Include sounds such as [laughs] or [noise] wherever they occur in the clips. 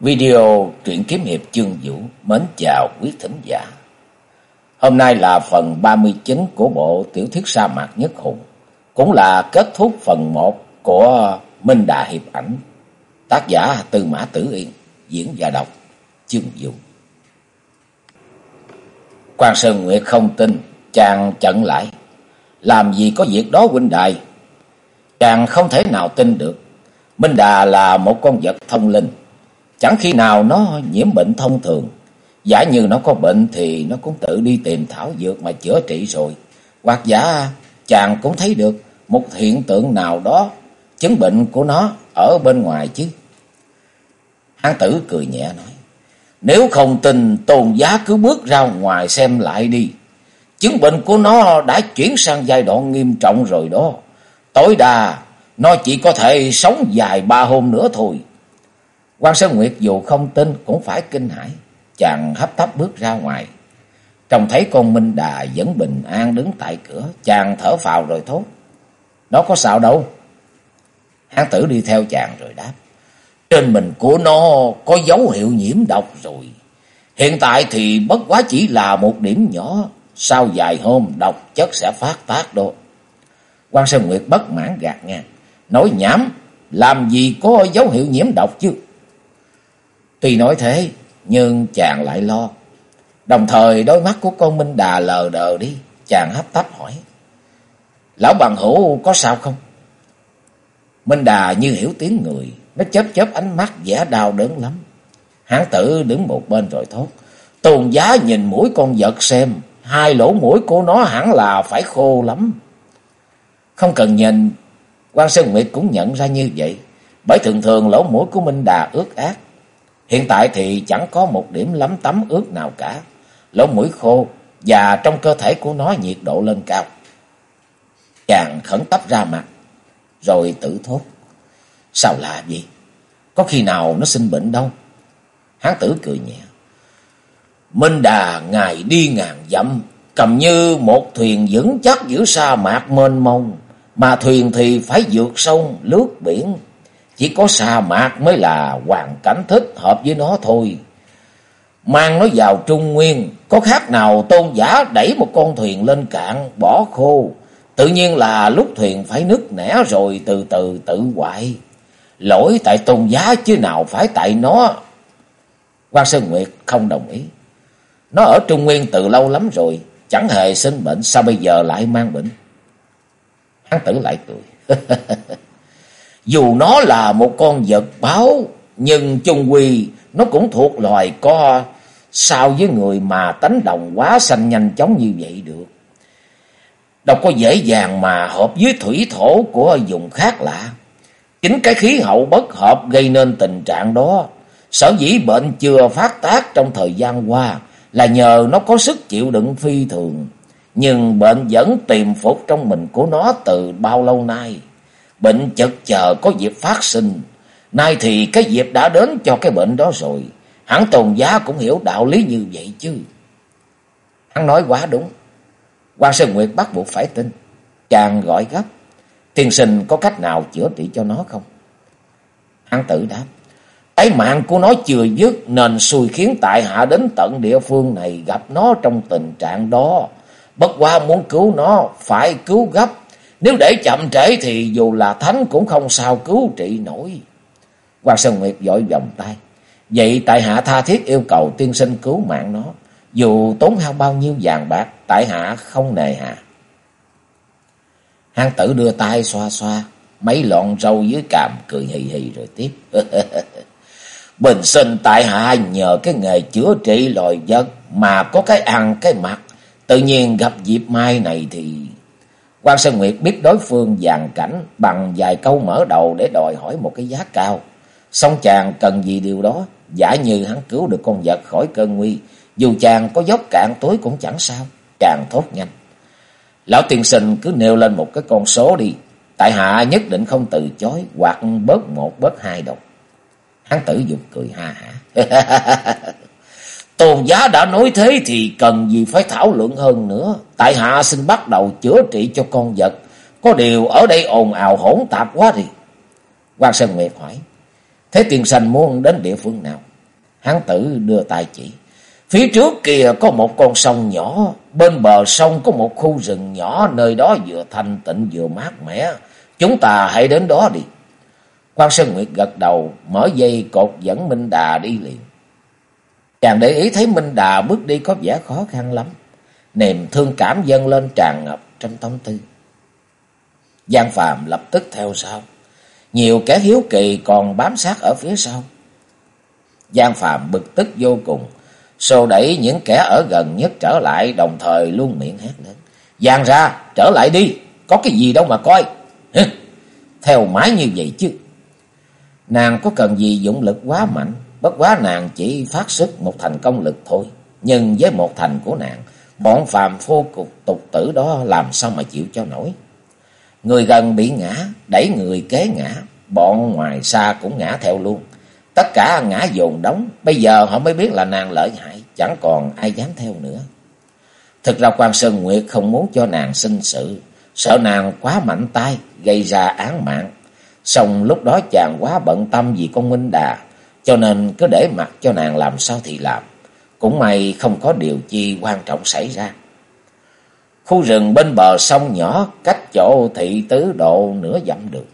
Video truyện kiếm hiệp chương vũ mến chào quý thính giả. Hôm nay là phần 39 của bộ tiểu thuyết sa mạc nhất hùng, cũng là kết thúc phần 1 của Minh Đà Hiệp ảnh. Tác giả Tư Mã Tử Yên, diễn và đọc chương vũ. Quan Sơn Nguyệt không tin, chàng chận lại. Làm gì có việc đó huynh đài? Chàng không thể nào tin được. Minh Đà là một con vật thông linh Chẳng khi nào nó nhiễm bệnh thông thường. Giả như nó có bệnh thì nó cũng tự đi tìm thảo dược mà chữa trị rồi. Hoặc giả chàng cũng thấy được một hiện tượng nào đó chứng bệnh của nó ở bên ngoài chứ. Hán tử cười nhẹ nói. Nếu không tin, tôn giá cứ bước ra ngoài xem lại đi. Chứng bệnh của nó đã chuyển sang giai đoạn nghiêm trọng rồi đó. Tối đa, nó chỉ có thể sống dài ba hôm nữa thôi. Quan Sơn Nguyệt dù không tin cũng phải kinh hãi, chàng hấp tấp bước ra ngoài. Trông thấy con Minh Đà vẫn bình an đứng tại cửa, chàng thở phào rồi thốt. Nó có sao đâu. Hán tử đi theo chàng rồi đáp. Trên mình của nó có dấu hiệu nhiễm độc rồi. Hiện tại thì bất quá chỉ là một điểm nhỏ. Sau vài hôm độc chất sẽ phát tác đó. Quan Sơn Nguyệt bất mãn gạt ngang. Nói nhảm, làm gì có dấu hiệu nhiễm độc chứ? Tuy nói thế, nhưng chàng lại lo. Đồng thời đôi mắt của con Minh Đà lờ đờ đi, chàng hấp tấp hỏi. Lão bằng hữu có sao không? Minh Đà như hiểu tiếng người, nó chớp chớp ánh mắt vẻ đau đớn lắm. Hán tử đứng một bên rồi thốt. Tôn giá nhìn mũi con vật xem, hai lỗ mũi của nó hẳn là phải khô lắm. Không cần nhìn, quan Sơn Nguyệt cũng nhận ra như vậy. Bởi thường thường lỗ mũi của Minh Đà ướt át, Hiện tại thì chẳng có một điểm lấm tấm ướt nào cả. Lỗ mũi khô và trong cơ thể của nó nhiệt độ lên cao. Chàng khẩn tấp ra mặt, rồi tự thốt. Sao lạ vậy? Có khi nào nó sinh bệnh đâu? Hán tử cười nhẹ. Minh Đà ngài đi ngàn dặm, cầm như một thuyền vững chắc giữa sa mạc mênh mông, mà thuyền thì phải vượt sông, lướt biển, chỉ có sa mạc mới là hoàn cảnh thích hợp với nó thôi. Mang nó vào Trung Nguyên, có khác nào tôn giả đẩy một con thuyền lên cạn, bỏ khô. Tự nhiên là lúc thuyền phải nứt nẻ rồi từ từ tự hoại. Lỗi tại tôn giá chứ nào phải tại nó. Quan Sơn Nguyệt không đồng ý. Nó ở Trung Nguyên từ lâu lắm rồi, chẳng hề sinh bệnh, sao bây giờ lại mang bệnh? Hắn tử lại cười. [laughs] Dù nó là một con vật báo, nhưng chung quy nó cũng thuộc loài co sao với người mà tánh đồng quá xanh nhanh chóng như vậy được. Đâu có dễ dàng mà hợp với thủy thổ của vùng khác lạ. Chính cái khí hậu bất hợp gây nên tình trạng đó. Sở dĩ bệnh chưa phát tác trong thời gian qua là nhờ nó có sức chịu đựng phi thường. Nhưng bệnh vẫn tìm phục trong mình của nó từ bao lâu nay. Bệnh chật chờ có dịp phát sinh. Nay thì cái dịp đã đến cho cái bệnh đó rồi. Hắn tôn giá cũng hiểu đạo lý như vậy chứ. Hắn nói quá đúng. Quan Sơn Nguyệt bắt buộc phải tin. Chàng gọi gấp. Tiên sinh có cách nào chữa trị cho nó không? Hắn tử đáp. Cái mạng của nó chưa dứt nên xui khiến tại hạ đến tận địa phương này gặp nó trong tình trạng đó. Bất qua muốn cứu nó, phải cứu gấp nếu để chậm trễ thì dù là thánh cũng không sao cứu trị nổi. Quan Sơn Nguyệt dội vòng tay. Vậy tại hạ tha thiết yêu cầu tiên sinh cứu mạng nó. Dù tốn hao bao nhiêu vàng bạc, tại hạ không nề hà. Hang tử đưa tay xoa xoa, mấy lọn râu dưới cằm cười hì hì rồi tiếp. [laughs] Bình sinh tại hạ nhờ cái nghề chữa trị loài vật mà có cái ăn cái mặt. Tự nhiên gặp dịp mai này thì quan Sơn Nguyệt biết đối phương dàn cảnh bằng vài câu mở đầu để đòi hỏi một cái giá cao. Xong chàng cần gì điều đó, giả như hắn cứu được con vật khỏi cơn nguy, dù chàng có dốc cạn tối cũng chẳng sao, chàng thốt nhanh. Lão tiên sinh cứ nêu lên một cái con số đi, tại hạ nhất định không từ chối, hoặc bớt một bớt hai đâu. Hắn tử dục cười ha hả. [laughs] Tôn giá đã nói thế thì cần gì phải thảo luận hơn nữa. Tại hạ xin bắt đầu chữa trị cho con vật. Có điều ở đây ồn ào hỗn tạp quá đi. Quan Sơn Nguyệt hỏi. Thế tiền sành muốn đến địa phương nào? Hán tử đưa tay chỉ. Phía trước kia có một con sông nhỏ, bên bờ sông có một khu rừng nhỏ, nơi đó vừa thanh tịnh vừa mát mẻ. Chúng ta hãy đến đó đi. Quan Sơn Nguyệt gật đầu, mở dây cột dẫn Minh Đà đi liền. Chàng để ý thấy Minh Đà bước đi có vẻ khó khăn lắm. Niềm thương cảm dâng lên tràn ngập trong tâm tư. Giang Phàm lập tức theo sau. Nhiều kẻ hiếu kỳ còn bám sát ở phía sau. Giang Phàm bực tức vô cùng, xô đẩy những kẻ ở gần nhất trở lại đồng thời luôn miệng hét lên Giang ra, trở lại đi, có cái gì đâu mà coi. Hừ, theo mãi như vậy chứ. Nàng có cần gì dụng lực quá mạnh, bất quá nàng chỉ phát sức một thành công lực thôi. Nhưng với một thành của nàng, bọn phàm phô cục tục tử đó làm sao mà chịu cho nổi. Người gần bị ngã, đẩy người kế ngã, bọn ngoài xa cũng ngã theo luôn. Tất cả ngã dồn đóng, bây giờ họ mới biết là nàng lợi hại, chẳng còn ai dám theo nữa. Thực ra quan Sơn Nguyệt không muốn cho nàng sinh sự, sợ nàng quá mạnh tay, gây ra án mạng. Xong lúc đó chàng quá bận tâm vì con Minh Đà, cho nên cứ để mặc cho nàng làm sao thì làm. Cũng may không có điều chi quan trọng xảy ra. Khu rừng bên bờ sông nhỏ cách chỗ thị tứ độ nửa dặm được.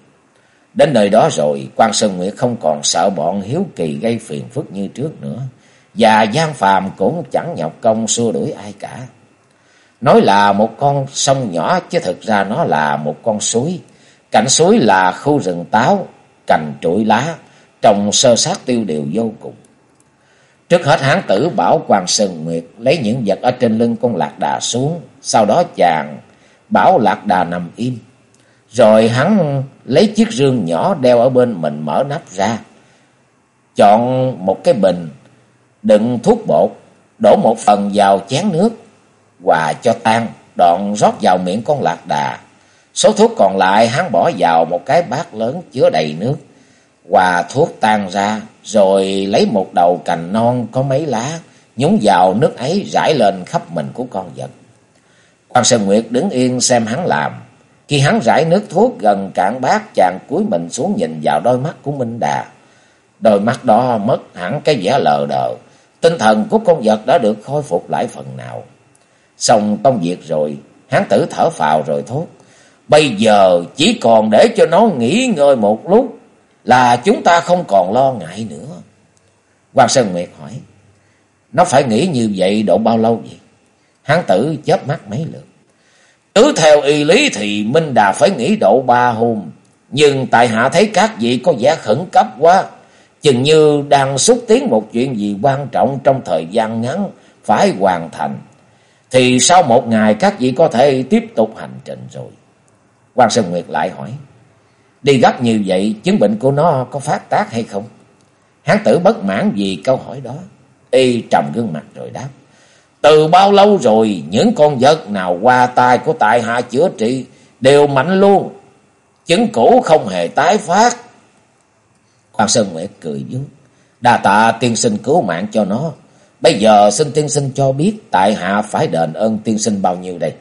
Đến nơi đó rồi, quan Sơn Nguyệt không còn sợ bọn hiếu kỳ gây phiền phức như trước nữa. Và Giang Phàm cũng chẳng nhọc công xua đuổi ai cả. Nói là một con sông nhỏ chứ thực ra nó là một con suối. Cạnh suối là khu rừng táo, cành trụi lá, trồng sơ sát tiêu điều vô cùng. Trước hết hán tử bảo quan Sơn Nguyệt lấy những vật ở trên lưng con lạc đà xuống. Sau đó chàng bảo lạc đà nằm im. Rồi hắn lấy chiếc rương nhỏ đeo ở bên mình mở nắp ra. Chọn một cái bình đựng thuốc bột, đổ một phần vào chén nước, hòa cho tan, đoạn rót vào miệng con lạc đà. Số thuốc còn lại hắn bỏ vào một cái bát lớn chứa đầy nước, hòa thuốc tan ra, rồi lấy một đầu cành non có mấy lá, nhúng vào nước ấy rải lên khắp mình của con vật. Quan Sơn Nguyệt đứng yên xem hắn làm. Khi hắn rải nước thuốc gần cạn bát, chàng cúi mình xuống nhìn vào đôi mắt của Minh Đà. Đôi mắt đó mất hẳn cái vẻ lờ đờ. Tinh thần của con vật đã được khôi phục lại phần nào. Xong công việc rồi, hắn tử thở phào rồi thốt. Bây giờ chỉ còn để cho nó nghỉ ngơi một lúc là chúng ta không còn lo ngại nữa. Hoàng Sơn Nguyệt hỏi. Nó phải nghĩ như vậy độ bao lâu vậy? Hán tử chớp mắt mấy lượt. Cứ theo y lý thì Minh Đà phải nghỉ độ ba hôm. Nhưng tại hạ thấy các vị có vẻ khẩn cấp quá. Chừng như đang xúc tiến một chuyện gì quan trọng trong thời gian ngắn phải hoàn thành. Thì sau một ngày các vị có thể tiếp tục hành trình rồi. Quan Sơn Nguyệt lại hỏi. Đi gấp như vậy, chứng bệnh của nó có phát tác hay không? Hán tử bất mãn vì câu hỏi đó. Y trầm gương mặt rồi đáp. Từ bao lâu rồi những con vật nào qua tay của tại hạ chữa trị đều mạnh luôn. Chứng cũ không hề tái phát. Hoàng Sơn Nguyệt cười vui. Đà tạ tiên sinh cứu mạng cho nó. Bây giờ xin tiên sinh cho biết tại hạ phải đền ơn tiên sinh bao nhiêu đây.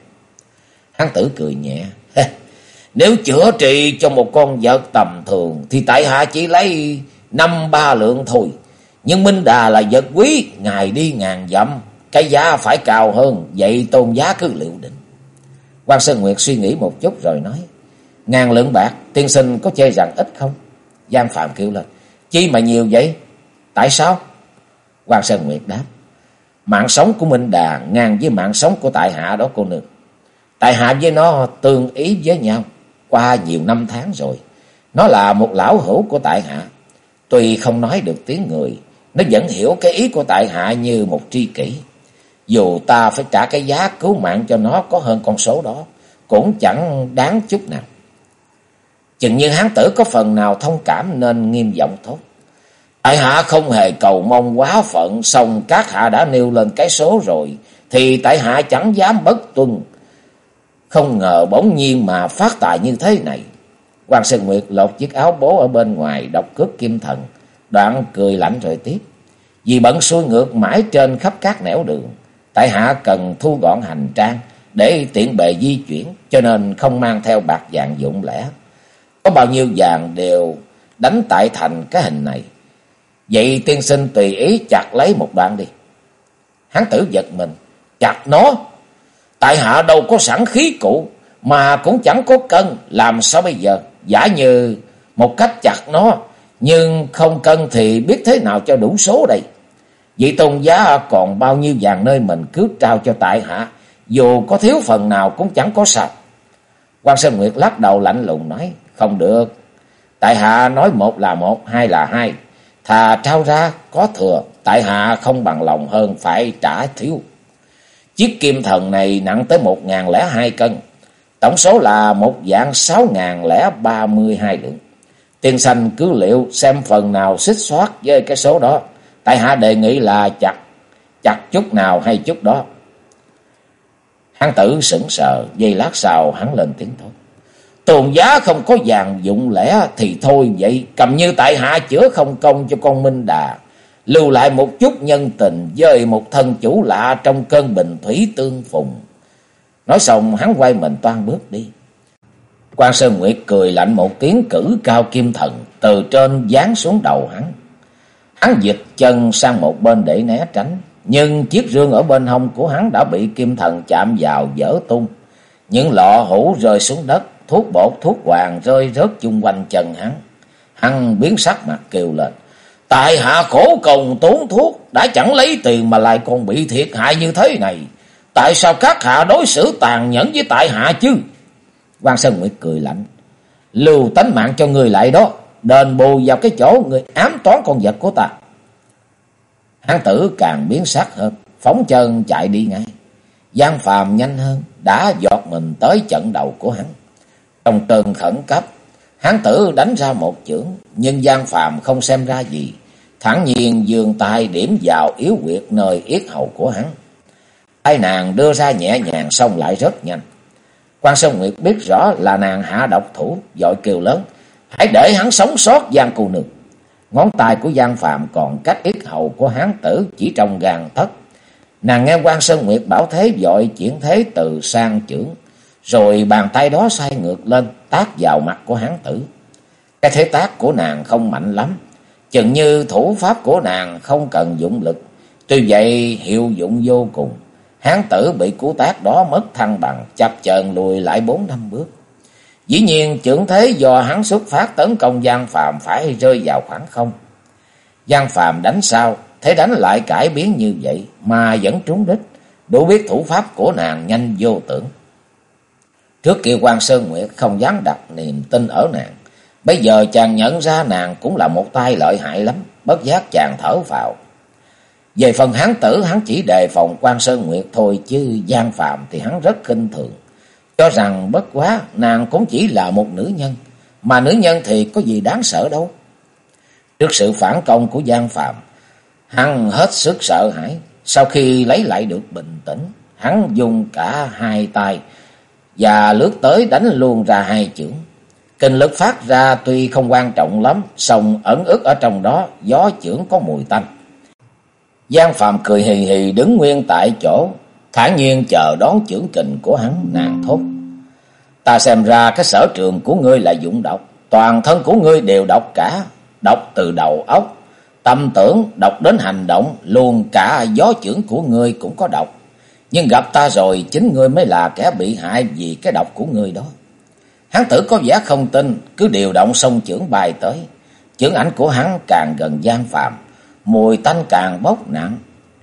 Hán tử cười nhẹ. Nếu chữa trị cho một con vật tầm thường thì tại hạ chỉ lấy năm ba lượng thôi. Nhưng Minh Đà là vật quý, ngài đi ngàn dặm, cái giá phải cao hơn, vậy tôn giá cứ liệu định. quan Sơn Nguyệt suy nghĩ một chút rồi nói, ngàn lượng bạc, tiên sinh có chê rằng ít không? Giang Phạm kêu lên, chi mà nhiều vậy? Tại sao? quan Sơn Nguyệt đáp, mạng sống của Minh Đà ngang với mạng sống của tại hạ đó cô nương. Tại hạ với nó tương ý với nhau qua nhiều năm tháng rồi. Nó là một lão hữu của tại hạ. Tuy không nói được tiếng người, nó vẫn hiểu cái ý của tại hạ như một tri kỷ. Dù ta phải trả cái giá cứu mạng cho nó có hơn con số đó, cũng chẳng đáng chút nào. Chừng như hán tử có phần nào thông cảm nên nghiêm giọng thốt. Tại hạ không hề cầu mong quá phận, xong các hạ đã nêu lên cái số rồi, thì tại hạ chẳng dám bất tuân. Không ngờ bỗng nhiên mà phát tài như thế này. Hoàng Sơn Nguyệt lột chiếc áo bố ở bên ngoài độc cước kim thần, đoạn cười lạnh rồi tiếp. Vì bận xuôi ngược mãi trên khắp các nẻo đường, tại hạ cần thu gọn hành trang để tiện bề di chuyển, cho nên không mang theo bạc vàng dụng lẻ. Có bao nhiêu vàng đều đánh tại thành cái hình này. Vậy tiên sinh tùy ý chặt lấy một đoạn đi. Hán tử giật mình. Chặt nó. Tại hạ đâu có sẵn khí cụ. Mà cũng chẳng có cân. Làm sao bây giờ? Giả như một cách chặt nó. Nhưng không cân thì biết thế nào cho đủ số đây. Vị tôn giá còn bao nhiêu vàng nơi mình cứ trao cho tại hạ. Dù có thiếu phần nào cũng chẳng có sao. quan Sơn Nguyệt lắc đầu lạnh lùng nói. Không được. Tại hạ nói một là một, hai là hai. Thà trao ra có thừa, tại hạ không bằng lòng hơn phải trả thiếu. Chiếc kim thần này nặng tới một ngàn lẻ hai cân. Tổng số là một dạng sáu ngàn lẻ ba mươi hai lượng. Tiên sanh cứ liệu xem phần nào xích soát với cái số đó. Tại hạ đề nghị là chặt, chặt chút nào hay chút đó. Hắn tử sững sờ, giây lát sau hắn lên tiếng thôi. Tôn giá không có vàng dụng lẽ thì thôi vậy. Cầm như tại hạ chữa không công cho con Minh Đà. Lưu lại một chút nhân tình với một thân chủ lạ trong cơn bình thủy tương phùng. Nói xong, hắn quay mình toan bước đi. quan Sơn Nguyệt cười lạnh một tiếng cử cao kim thần từ trên dán xuống đầu hắn. Hắn dịch chân sang một bên để né tránh. Nhưng chiếc rương ở bên hông của hắn đã bị kim thần chạm vào dở tung. Những lọ hũ rơi xuống đất, thuốc bột, thuốc hoàng rơi rớt chung quanh chân hắn. Hắn biến sắc mặt kêu lên. Tại hạ khổ công tốn thuốc, đã chẳng lấy tiền mà lại còn bị thiệt hại như thế này. Tại sao các hạ đối xử tàn nhẫn với tại hạ chứ? quan Sơn Nguyệt cười lạnh. Lưu tánh mạng cho người lại đó, đền bù vào cái chỗ người ám toán con vật của ta. Hắn tử càng biến sắc hơn, phóng chân chạy đi ngay. Giang phàm nhanh hơn, đã giọt mình tới trận đầu của hắn. Trong cơn khẩn cấp, hán tử đánh ra một chưởng, nhưng Giang Phàm không xem ra gì, thẳng nhiên dường tay điểm vào yếu quyệt nơi yết hầu của hắn. tay nàng đưa ra nhẹ nhàng xong lại rất nhanh. Quan Sơn Nguyệt biết rõ là nàng hạ độc thủ, dội kêu lớn, hãy để hắn sống sót Giang cô nương. Ngón tay của Giang Phạm còn cách yết hầu của hán tử chỉ trong gàn thất. Nàng nghe quan Sơn Nguyệt bảo thế dội chuyển thế từ sang trưởng, rồi bàn tay đó xoay ngược lên, tác vào mặt của hán tử. Cái thế tác của nàng không mạnh lắm, chừng như thủ pháp của nàng không cần dụng lực. Tuy vậy hiệu dụng vô cùng, hán tử bị cú tác đó mất thăng bằng, chập chờn lùi lại bốn năm bước. Dĩ nhiên trưởng thế do hắn xuất phát tấn công Giang Phạm phải rơi vào khoảng không. Giang Phạm đánh sao, thế đánh lại cải biến như vậy mà vẫn trúng đích, đủ biết thủ pháp của nàng nhanh vô tưởng. Trước kia quan Sơn Nguyệt không dám đặt niềm tin ở nàng. Bây giờ chàng nhận ra nàng cũng là một tay lợi hại lắm. Bất giác chàng thở vào. Về phần hắn tử hắn chỉ đề phòng quan Sơn Nguyệt thôi chứ gian phạm thì hắn rất kinh thường. Cho rằng bất quá nàng cũng chỉ là một nữ nhân. Mà nữ nhân thì có gì đáng sợ đâu. Trước sự phản công của gian phạm, hắn hết sức sợ hãi. Sau khi lấy lại được bình tĩnh, hắn dùng cả hai tay và lướt tới đánh luôn ra hai chưởng. Kinh lực phát ra tuy không quan trọng lắm, song ẩn ức ở trong đó, gió chưởng có mùi tanh. Giang Phạm cười hì hì đứng nguyên tại chỗ, thản nhiên chờ đón trưởng kình của hắn nàng thốt. Ta xem ra cái sở trường của ngươi là dụng độc, toàn thân của ngươi đều độc cả, độc từ đầu óc, tâm tưởng, độc đến hành động, luôn cả gió chưởng của ngươi cũng có độc. Nhưng gặp ta rồi chính ngươi mới là kẻ bị hại vì cái độc của ngươi đó. Hắn tử có vẻ không tin, cứ điều động sông trưởng bài tới. Chưởng ảnh của hắn càng gần gian phạm, mùi tanh càng bốc nặng.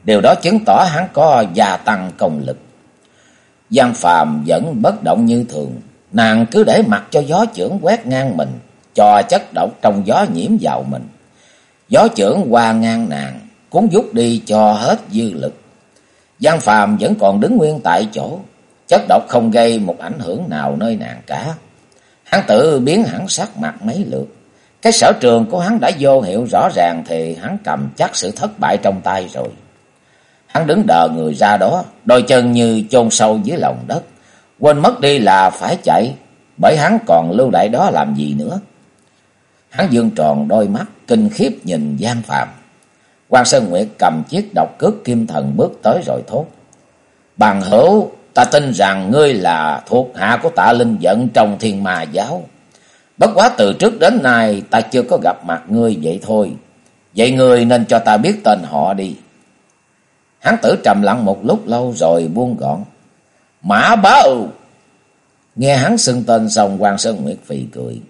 Điều đó chứng tỏ hắn có gia tăng công lực. Giang Phàm vẫn bất động như thường, nàng cứ để mặc cho gió trưởng quét ngang mình, cho chất độc trong gió nhiễm vào mình. Gió trưởng qua ngang nàng, cũng rút đi cho hết dư lực. Giang Phàm vẫn còn đứng nguyên tại chỗ, chất độc không gây một ảnh hưởng nào nơi nàng cả. Hắn tự biến hẳn sắc mặt mấy lượt. Cái sở trường của hắn đã vô hiệu rõ ràng thì hắn cầm chắc sự thất bại trong tay rồi. Hắn đứng đờ người ra đó, đôi chân như chôn sâu dưới lòng đất, quên mất đi là phải chạy, bởi hắn còn lưu lại đó làm gì nữa. Hắn dương tròn đôi mắt, kinh khiếp nhìn gian Phạm. Quan Sơn Nguyệt cầm chiếc độc cước kim thần bước tới rồi thốt. Bằng hữu, ta tin rằng ngươi là thuộc hạ của tạ linh giận trong thiên ma giáo. Bất quá từ trước đến nay, ta chưa có gặp mặt ngươi vậy thôi. Vậy người nên cho ta biết tên họ đi. Hắn tử trầm lặng một lúc lâu rồi buông gọn. Mã bá ưu. Nghe hắn xưng tên xong quan Sơn Nguyệt phì cười.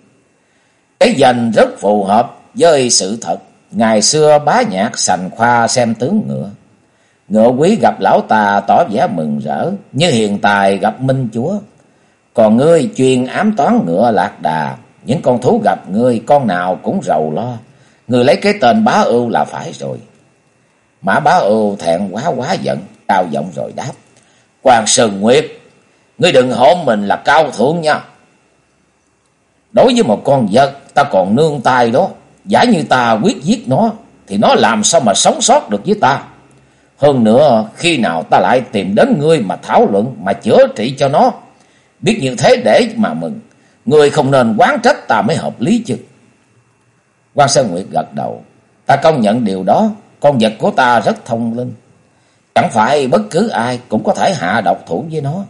Cái danh rất phù hợp với sự thật. Ngày xưa bá nhạc sành khoa xem tướng ngựa. Ngựa quý gặp lão tà tỏ vẻ mừng rỡ, như hiện tài gặp minh chúa. Còn ngươi chuyên ám toán ngựa lạc đà, những con thú gặp ngươi con nào cũng rầu lo. Ngươi lấy cái tên bá ưu là phải rồi. Mã bá ưu thẹn quá quá giận, cao giọng rồi đáp. Hoàng Sơn Nguyệt, ngươi đừng hổ mình là cao thượng nha. Đối với một con vật, ta còn nương tay đó. Giả như ta quyết giết nó, thì nó làm sao mà sống sót được với ta. Hơn nữa, khi nào ta lại tìm đến ngươi mà thảo luận, mà chữa trị cho nó. Biết như thế để mà mừng. Ngươi không nên quán trách ta mới hợp lý chứ. quan Sơn Nguyệt gật đầu. Ta công nhận điều đó. Con vật của ta rất thông linh. Chẳng phải bất cứ ai cũng có thể hạ độc thủ với nó.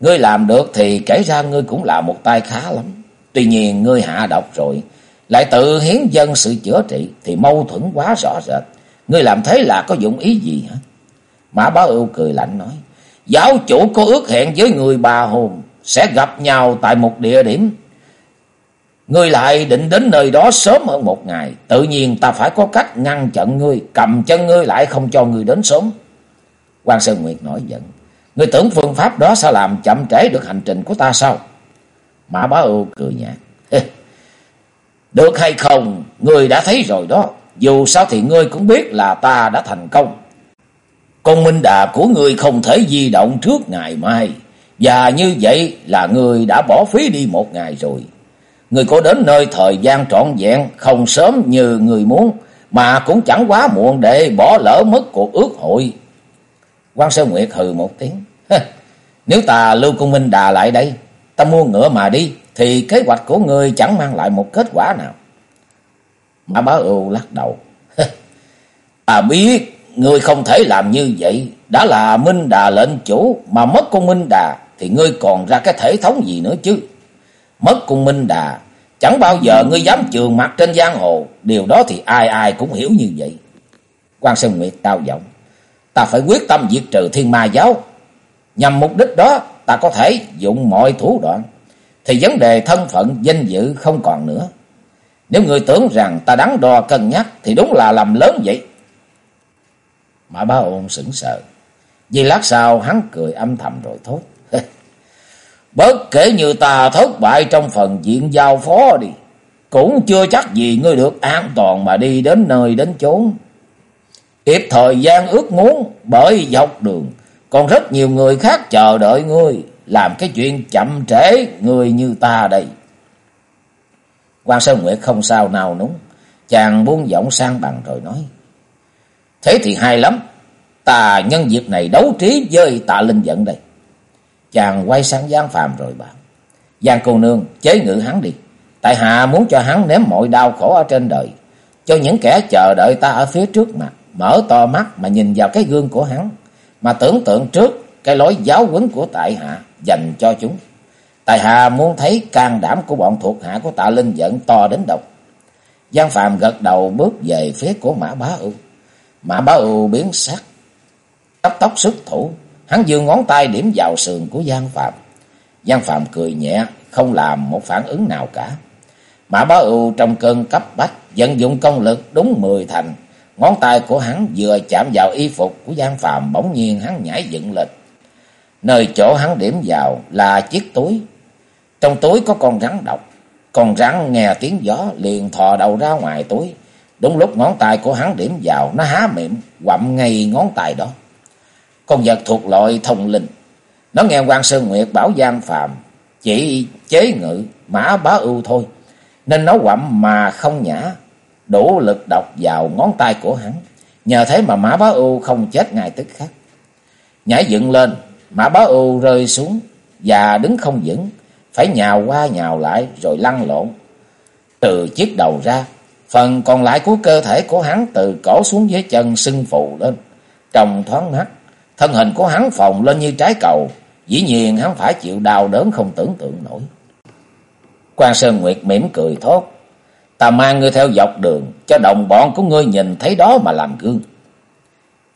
Ngươi làm được thì kể ra ngươi cũng là một tay khá lắm. Tuy nhiên ngươi hạ độc rồi. Lại tự hiến dân sự chữa trị thì mâu thuẫn quá rõ rệt. Ngươi làm thế là có dụng ý gì hả? Mã Bá Ưu cười lạnh nói. Giáo chủ có ước hẹn với người bà hồn. Sẽ gặp nhau tại một địa điểm. Ngươi lại định đến nơi đó sớm hơn một ngày. Tự nhiên ta phải có cách ngăn chặn ngươi. Cầm chân ngươi lại không cho ngươi đến sớm. quan Sơn Nguyệt nổi giận. Ngươi tưởng phương pháp đó sẽ làm chậm trễ được hành trình của ta sao? Mã Bá Ưu cười nhạt. [laughs] Được hay không, ngươi đã thấy rồi đó. Dù sao thì ngươi cũng biết là ta đã thành công. Con minh đà của ngươi không thể di động trước ngày mai. Và như vậy là ngươi đã bỏ phí đi một ngày rồi. Ngươi có đến nơi thời gian trọn vẹn, không sớm như người muốn. Mà cũng chẳng quá muộn để bỏ lỡ mất cuộc ước hội. quan Sơn Nguyệt hừ một tiếng. Nếu ta lưu công minh đà lại đây. Ta mua ngựa mà đi. Thì kế hoạch của ngươi chẳng mang lại một kết quả nào. Mã Bá Ưu lắc đầu. [laughs] à biết, ngươi không thể làm như vậy. Đã là Minh Đà lệnh chủ, mà mất con Minh Đà, thì ngươi còn ra cái thể thống gì nữa chứ. Mất con Minh Đà, chẳng bao giờ ngươi dám trường mặt trên giang hồ. Điều đó thì ai ai cũng hiểu như vậy. quan Sơn Nguyệt cao giọng. Ta phải quyết tâm diệt trừ thiên ma giáo. Nhằm mục đích đó, ta có thể dụng mọi thủ đoạn. Thì vấn đề thân phận, danh dự không còn nữa. Nếu người tưởng rằng ta đắn đo cân nhắc, thì đúng là làm lớn vậy. Mã bá ôn sững sờ. Vì lát sau, hắn cười âm thầm rồi thốt. [laughs] Bất kể như ta thất bại trong phần diện giao phó đi. Cũng chưa chắc gì ngươi được an toàn mà đi đến nơi đến chốn. Kịp thời gian ước muốn, bởi dọc đường. Còn rất nhiều người khác chờ đợi ngươi. Làm cái chuyện chậm trễ người như ta đây quan Sơn Nguyệt không sao nào núng. Chàng buông giọng sang bằng rồi nói. Thế thì hay lắm. Ta nhân việc này đấu trí với tạ linh giận đây. Chàng quay sang Giang Phàm rồi bảo. Giang cô nương, chế ngự hắn đi. Tại hạ muốn cho hắn nếm mọi đau khổ ở trên đời. Cho những kẻ chờ đợi ta ở phía trước mặt. Mở to mắt mà nhìn vào cái gương của hắn. Mà tưởng tượng trước cái lối giáo huấn của tại hạ dành cho chúng. Tài hạ muốn thấy can đảm của bọn thuộc hạ của tạ linh giận to đến độc. Giang Phạm gật đầu bước về phía của Mã Bá Ưu. Mã Bá Ưu biến sắc. Tóc tóc sức thủ. Hắn dương ngón tay điểm vào sườn của Giang Phạm. Giang Phạm cười nhẹ. Không làm một phản ứng nào cả. Mã Bá Ưu trong cơn cấp bách. Vận dụng công lực đúng mười thành. Ngón tay của hắn vừa chạm vào y phục của Giang Phạm. Bỗng nhiên hắn nhảy dựng lên. Nơi chỗ hắn điểm vào là chiếc túi trong túi có con rắn độc. Con rắn nghe tiếng gió liền thò đầu ra ngoài túi. Đúng lúc ngón tay của hắn điểm vào, nó há miệng, quặm ngay ngón tay đó. Con vật thuộc loại thông linh. Nó nghe quan Sơn Nguyệt bảo gian Phạm chỉ chế ngự mã bá ưu thôi. Nên nó quặm mà không nhả, đủ lực độc vào ngón tay của hắn. Nhờ thế mà mã bá ưu không chết ngay tức khắc. Nhảy dựng lên, mã bá ưu rơi xuống và đứng không vững phải nhào qua nhào lại rồi lăn lộn. Từ chiếc đầu ra, phần còn lại của cơ thể của hắn từ cổ xuống dưới chân sưng phù lên, Trong thoáng mắt. Thân hình của hắn phồng lên như trái cầu, dĩ nhiên hắn phải chịu đau đớn không tưởng tượng nổi. Quan Sơn Nguyệt mỉm cười thốt, Ta mang ngươi theo dọc đường, cho đồng bọn của ngươi nhìn thấy đó mà làm gương.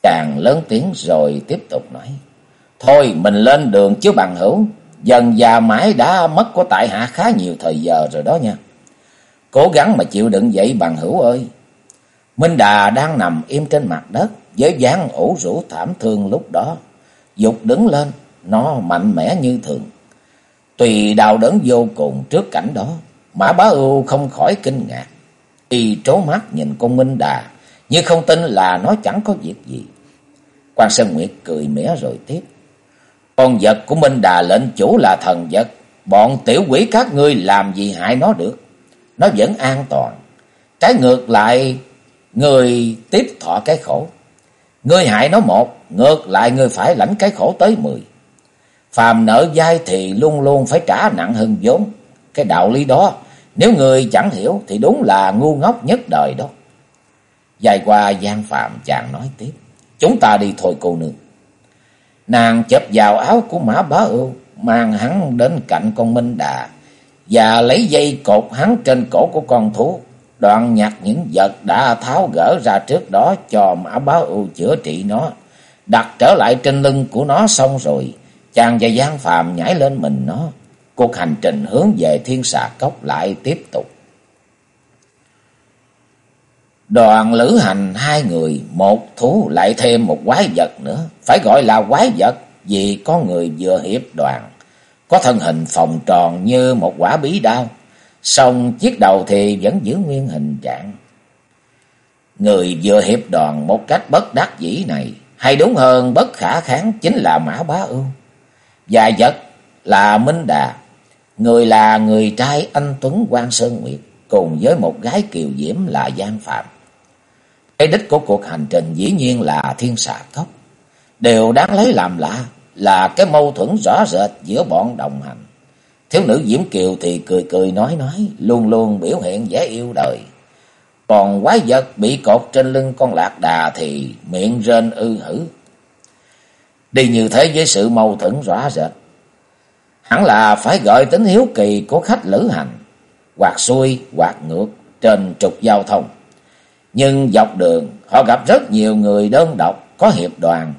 Chàng lớn tiếng rồi tiếp tục nói. Thôi mình lên đường chứ bằng hữu. Dần già mãi đã mất của tại hạ khá nhiều thời giờ rồi đó nha. Cố gắng mà chịu đựng dậy bằng hữu ơi. Minh Đà đang nằm im trên mặt đất. Với dáng ủ rũ thảm thương lúc đó. Dục đứng lên. Nó mạnh mẽ như thường. Tùy đào đớn vô cùng trước cảnh đó. Mã Bá Ưu không khỏi kinh ngạc. Y trố mắt nhìn con Minh Đà. như không tin là nó chẳng có việc gì. Quan Sơn Nguyệt cười mỉa rồi tiếp. Con vật của Minh Đà lệnh chủ là thần vật. Bọn tiểu quỷ các ngươi làm gì hại nó được. Nó vẫn an toàn. Trái ngược lại, người tiếp thọ cái khổ. Ngươi hại nó một, ngược lại ngươi phải lãnh cái khổ tới mười. Phàm nợ dai thì luôn luôn phải trả nặng hơn vốn. Cái đạo lý đó, nếu người chẳng hiểu thì đúng là ngu ngốc nhất đời đó. Dài qua gian phạm chàng nói tiếp. Chúng ta đi thôi cô nương. Nàng chớp vào áo của mã bá ưu, mang hắn đến cạnh con Minh Đà, và lấy dây cột hắn trên cổ của con thú, đoạn nhặt những vật đã tháo gỡ ra trước đó cho mã bá ưu chữa trị nó, đặt trở lại trên lưng của nó xong rồi, chàng và Giang Phàm nhảy lên mình nó, cuộc hành trình hướng về thiên xà cốc lại tiếp tục. Đoàn lữ hành hai người, một thú lại thêm một quái vật nữa. Phải gọi là quái vật vì có người vừa hiệp đoàn. Có thân hình phòng tròn như một quả bí đao. Xong chiếc đầu thì vẫn giữ nguyên hình trạng. Người vừa hiệp đoàn một cách bất đắc dĩ này. Hay đúng hơn bất khả kháng chính là Mã Bá Ưu. Và vật là Minh Đà. Người là người trai anh Tuấn Quang Sơn Nguyệt. Cùng với một gái kiều diễm là Giang Phạm. Cái đích của cuộc hành trình dĩ nhiên là thiên xà cốc. Điều đáng lấy làm lạ là cái mâu thuẫn rõ rệt giữa bọn đồng hành. Thiếu nữ Diễm Kiều thì cười cười nói nói, luôn luôn biểu hiện dễ yêu đời. Còn quái vật bị cột trên lưng con lạc đà thì miệng rên ư hử. Đi như thế với sự mâu thuẫn rõ rệt. Hẳn là phải gọi tính hiếu kỳ của khách lữ hành, hoặc xuôi, hoặc ngược trên trục giao thông. Nhưng dọc đường họ gặp rất nhiều người đơn độc có hiệp đoàn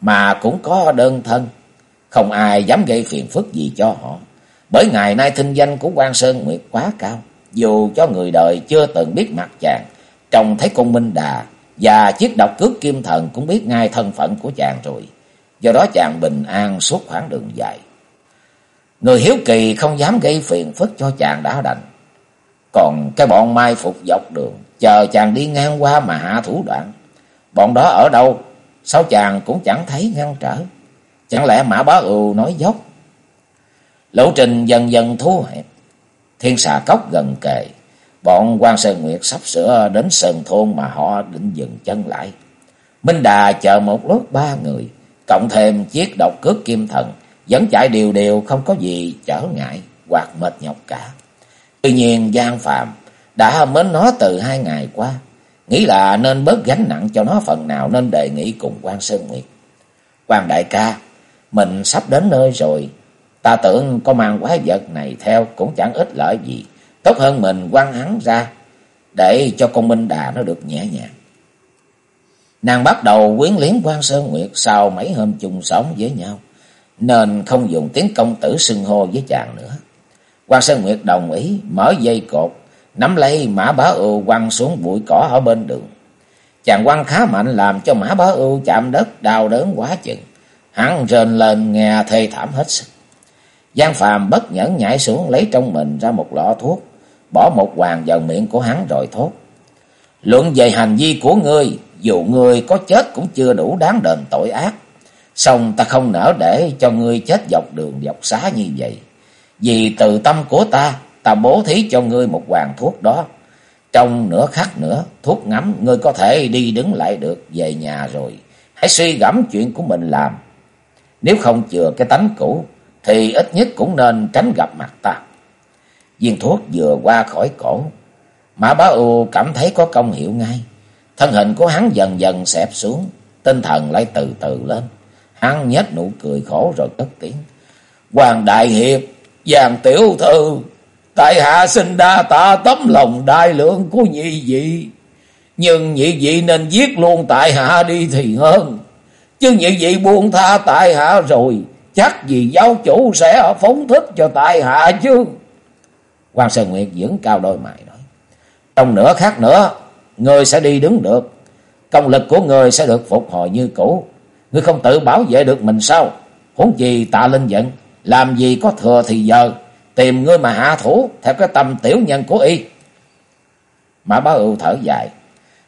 mà cũng có đơn thân. Không ai dám gây phiền phức gì cho họ. Bởi ngày nay thinh danh của quan Sơn Nguyệt quá cao. Dù cho người đời chưa từng biết mặt chàng, trông thấy con Minh Đà và chiếc độc cước kim thần cũng biết ngay thân phận của chàng rồi. Do đó chàng bình an suốt khoảng đường dài. Người hiếu kỳ không dám gây phiền phức cho chàng đã đành. Còn cái bọn mai phục dọc đường chờ chàng đi ngang qua mà hạ thủ đoạn. Bọn đó ở đâu, sao chàng cũng chẳng thấy ngăn trở. Chẳng lẽ mã bá ưu nói dốc. Lộ trình dần dần thu hẹp. Thiên xà cốc gần kề. Bọn quan Sơn Nguyệt sắp sửa đến sơn thôn mà họ định dừng chân lại. Minh Đà chờ một lúc ba người, cộng thêm chiếc độc cước kim thần, vẫn chạy đều đều không có gì trở ngại hoặc mệt nhọc cả. Tuy nhiên Giang Phạm đã mến nó từ hai ngày qua. Nghĩ là nên bớt gánh nặng cho nó phần nào nên đề nghị cùng quan Sơn Nguyệt. quan đại ca, mình sắp đến nơi rồi. Ta tưởng có mang quái vật này theo cũng chẳng ích lợi gì. Tốt hơn mình quăng hắn ra để cho con Minh Đà nó được nhẹ nhàng. Nàng bắt đầu quyến liếm quan Sơn Nguyệt sau mấy hôm chung sống với nhau. Nên không dùng tiếng công tử xưng hô với chàng nữa quan Sơn Nguyệt đồng ý mở dây cột nắm lấy mã bá ưu quăng xuống bụi cỏ ở bên đường. Chàng quăng khá mạnh làm cho mã bá ưu chạm đất đau đớn quá chừng. Hắn rên lên nghe thê thảm hết sức. Giang Phàm bất nhẫn nhảy xuống lấy trong mình ra một lọ thuốc, bỏ một hoàng vào miệng của hắn rồi thốt. Luận về hành vi của ngươi, dù ngươi có chết cũng chưa đủ đáng đền tội ác. Xong ta không nỡ để cho ngươi chết dọc đường dọc xá như vậy. Vì từ tâm của ta, ta bố thí cho ngươi một hoàng thuốc đó. Trong nửa khắc nữa, thuốc ngắm, ngươi có thể đi đứng lại được về nhà rồi. Hãy suy gẫm chuyện của mình làm. Nếu không chừa cái tánh cũ, thì ít nhất cũng nên tránh gặp mặt ta. Viên thuốc vừa qua khỏi cổ. Mã Bá U cảm thấy có công hiệu ngay. Thân hình của hắn dần dần xẹp xuống, tinh thần lại từ từ lên. Hắn nhếch nụ cười khổ rồi cất tiếng. Hoàng Đại Hiệp, Giàng Tiểu Thư, Tại hạ xin đa tạ tấm lòng đại lượng của nhị vị. Nhưng nhị vị nên giết luôn tại hạ đi thì hơn. Chứ nhị vị buông tha tại hạ rồi. Chắc gì giáo chủ sẽ phóng thích cho tại hạ chứ. quan Sơn Nguyệt dưỡng cao đôi mày nói. Trong nửa khác nữa, người sẽ đi đứng được. Công lực của người sẽ được phục hồi như cũ. Ngươi không tự bảo vệ được mình sao? Huống gì tạ linh giận. Làm gì có thừa thì giờ. Tìm ngươi mà hạ thủ. Theo cái tâm tiểu nhân của y. Mã bá ưu thở dài.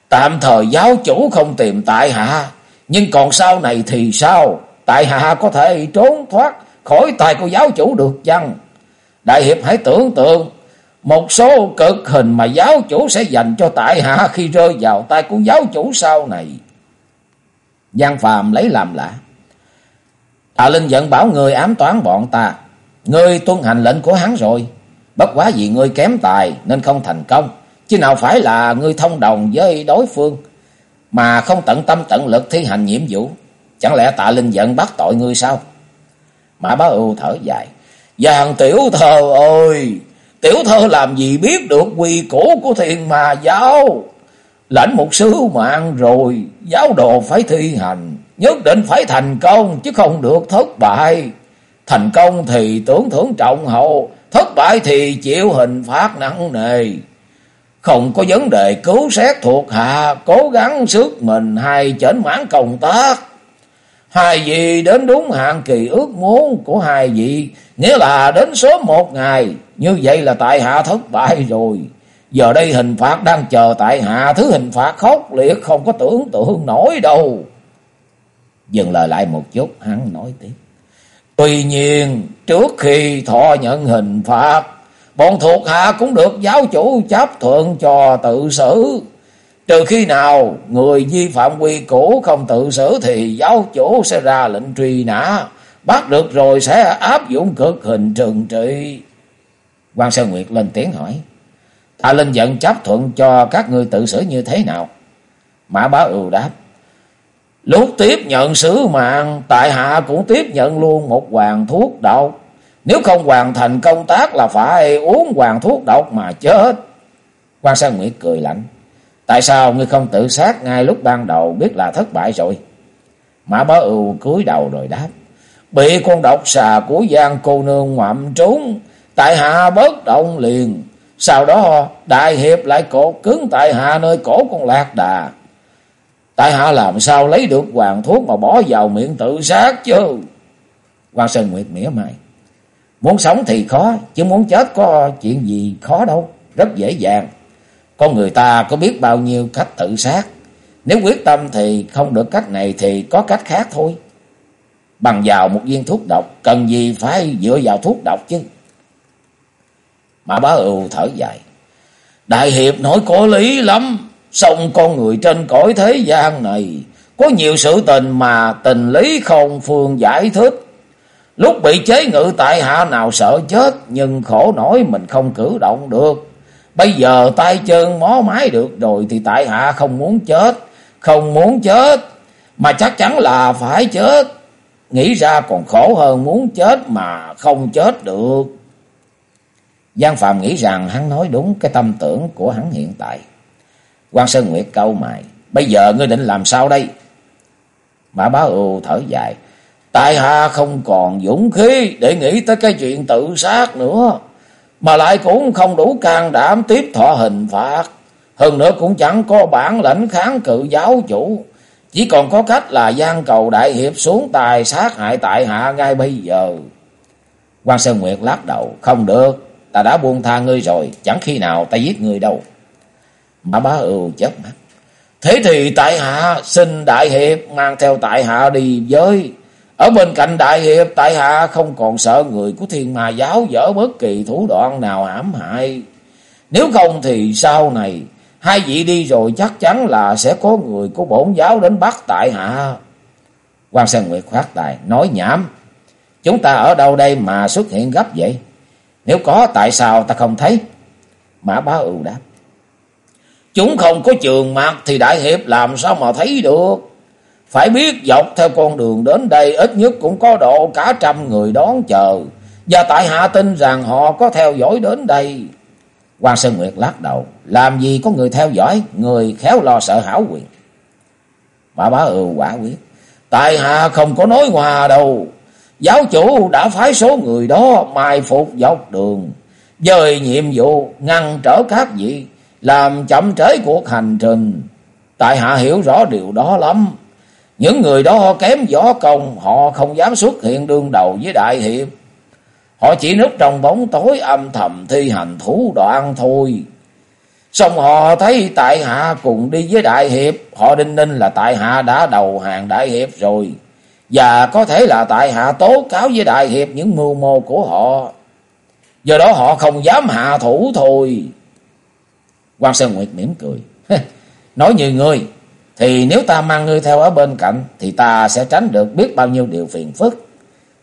Tạm thời giáo chủ không tìm tại hạ. Nhưng còn sau này thì sao? Tại hạ có thể trốn thoát khỏi tay của giáo chủ được chăng? Đại hiệp hãy tưởng tượng. Một số cực hình mà giáo chủ sẽ dành cho tại hạ khi rơi vào tay của giáo chủ sau này. Giang Phàm lấy làm lạ. Tạ Linh giận bảo người ám toán bọn ta. Ngươi tuân hành lệnh của hắn rồi. Bất quá vì ngươi kém tài nên không thành công. Chứ nào phải là ngươi thông đồng với đối phương. Mà không tận tâm tận lực thi hành nhiệm vụ. Chẳng lẽ tạ Linh giận bắt tội ngươi sao? Mã bá ưu thở dài. Giàng tiểu thơ ơi! Tiểu thơ làm gì biết được quy củ của thiền mà giáo? Lãnh một sứ mạng rồi, giáo đồ phải thi hành, nhất định phải thành công chứ không được thất bại. Thành công thì tưởng thưởng trọng hậu, thất bại thì chịu hình phạt nặng nề. Không có vấn đề cứu xét thuộc hạ, cố gắng sức mình hay chỉnh mãn công tác. Hai vị đến đúng hạn kỳ ước muốn của hai vị, nghĩa là đến sớm một ngày, như vậy là tại hạ thất bại rồi. Giờ đây hình phạt đang chờ tại hạ, thứ hình phạt khốc liệt không có tưởng tượng nổi đâu. Dừng lời lại một chút, hắn nói tiếp. Tuy nhiên, trước khi thọ nhận hình phạt, bọn thuộc hạ cũng được giáo chủ chấp thuận cho tự xử. Trừ khi nào người vi phạm quy củ không tự xử thì giáo chủ sẽ ra lệnh truy nã. Bắt được rồi sẽ áp dụng cực hình trừng trị. quan Sơn Nguyệt lên tiếng hỏi. ta Linh giận chấp thuận cho các ngươi tự xử như thế nào? Mã bá ưu đáp. Lúc tiếp nhận sứ mạng, tại hạ cũng tiếp nhận luôn một hoàng thuốc độc. Nếu không hoàn thành công tác là phải uống hoàng thuốc độc mà chết. quan Sơn Nguyệt cười lạnh. Tại sao ngươi không tự sát ngay lúc ban đầu biết là thất bại rồi? Mã bá ưu cúi đầu rồi đáp. Bị con độc xà của Giang cô nương ngoạm trúng, tại hạ bớt động liền. Sau đó đại hiệp lại cột cứng tại hạ nơi cổ con lạc đà. Tại hạ làm sao lấy được hoàng thuốc mà bỏ vào miệng tự sát chứ? Quan Sơn Nguyệt mỉa mai. Muốn sống thì khó, chứ muốn chết có chuyện gì khó đâu, rất dễ dàng. Con người ta có biết bao nhiêu cách tự sát. Nếu quyết tâm thì không được cách này thì có cách khác thôi. Bằng vào một viên thuốc độc, cần gì phải dựa vào thuốc độc chứ. Mã bá ưu thở dài. Đại hiệp nói có lý lắm. Xong con người trên cõi thế gian này. Có nhiều sự tình mà tình lý không phương giải thích. Lúc bị chế ngự tại hạ nào sợ chết. Nhưng khổ nổi mình không cử động được. Bây giờ tay chân mó mái được rồi. Thì tại hạ không muốn chết. Không muốn chết. Mà chắc chắn là phải chết. Nghĩ ra còn khổ hơn muốn chết mà không chết được. Giang Phạm nghĩ rằng hắn nói đúng, cái tâm tưởng của hắn hiện tại quan Sơn Nguyệt câu mày. Bây giờ ngươi định làm sao đây? Mã bá ưu thở dài. Tại hạ không còn dũng khí để nghĩ tới cái chuyện tự sát nữa. Mà lại cũng không đủ can đảm tiếp thọ hình phạt. Hơn nữa cũng chẳng có bản lãnh kháng cự giáo chủ. Chỉ còn có cách là gian cầu đại hiệp xuống tài sát hại tại hạ ngay bây giờ. quan Sơn Nguyệt lắc đầu. Không được ta đã buông tha ngươi rồi, chẳng khi nào ta giết ngươi đâu. Mã bá ưu chớp mắt. Thế thì tại hạ xin đại hiệp mang theo tại hạ đi với. Ở bên cạnh đại hiệp, tại hạ không còn sợ người của thiên mà giáo dở bất kỳ thủ đoạn nào hãm hại. Nếu không thì sau này, hai vị đi rồi chắc chắn là sẽ có người của bổn giáo đến bắt tại hạ. quan Sơn Nguyệt khoát tài, nói nhảm. Chúng ta ở đâu đây mà xuất hiện gấp vậy? Nếu có, tại sao ta không thấy? Mã bá ưu đáp. Chúng không có trường mặt thì đại hiệp làm sao mà thấy được. Phải biết dọc theo con đường đến đây ít nhất cũng có độ cả trăm người đón chờ. Và tại hạ tin rằng họ có theo dõi đến đây. Quan Sơn Nguyệt lắc đầu. Làm gì có người theo dõi, người khéo lo sợ hảo quyền. Mã bá ưu quả quyết. Tại hạ không có nói hòa đâu. Giáo chủ đã phái số người đó mai phục dọc đường. Dời nhiệm vụ ngăn trở các vị. Làm chậm trễ cuộc hành trình. Tại hạ hiểu rõ điều đó lắm. Những người đó kém võ công. Họ không dám xuất hiện đương đầu với đại hiệp. Họ chỉ núp trong bóng tối âm thầm thi hành thủ đoạn thôi. Xong họ thấy tại hạ cùng đi với đại hiệp. Họ đinh ninh là tại hạ đã đầu hàng đại hiệp rồi. Và có thể là tại hạ tố cáo với đại hiệp những mưu mô của họ. Do đó họ không dám hạ thủ thôi quan Sơn Nguyệt mỉm cười. Nói như ngươi. Thì nếu ta mang ngươi theo ở bên cạnh. Thì ta sẽ tránh được biết bao nhiêu điều phiền phức.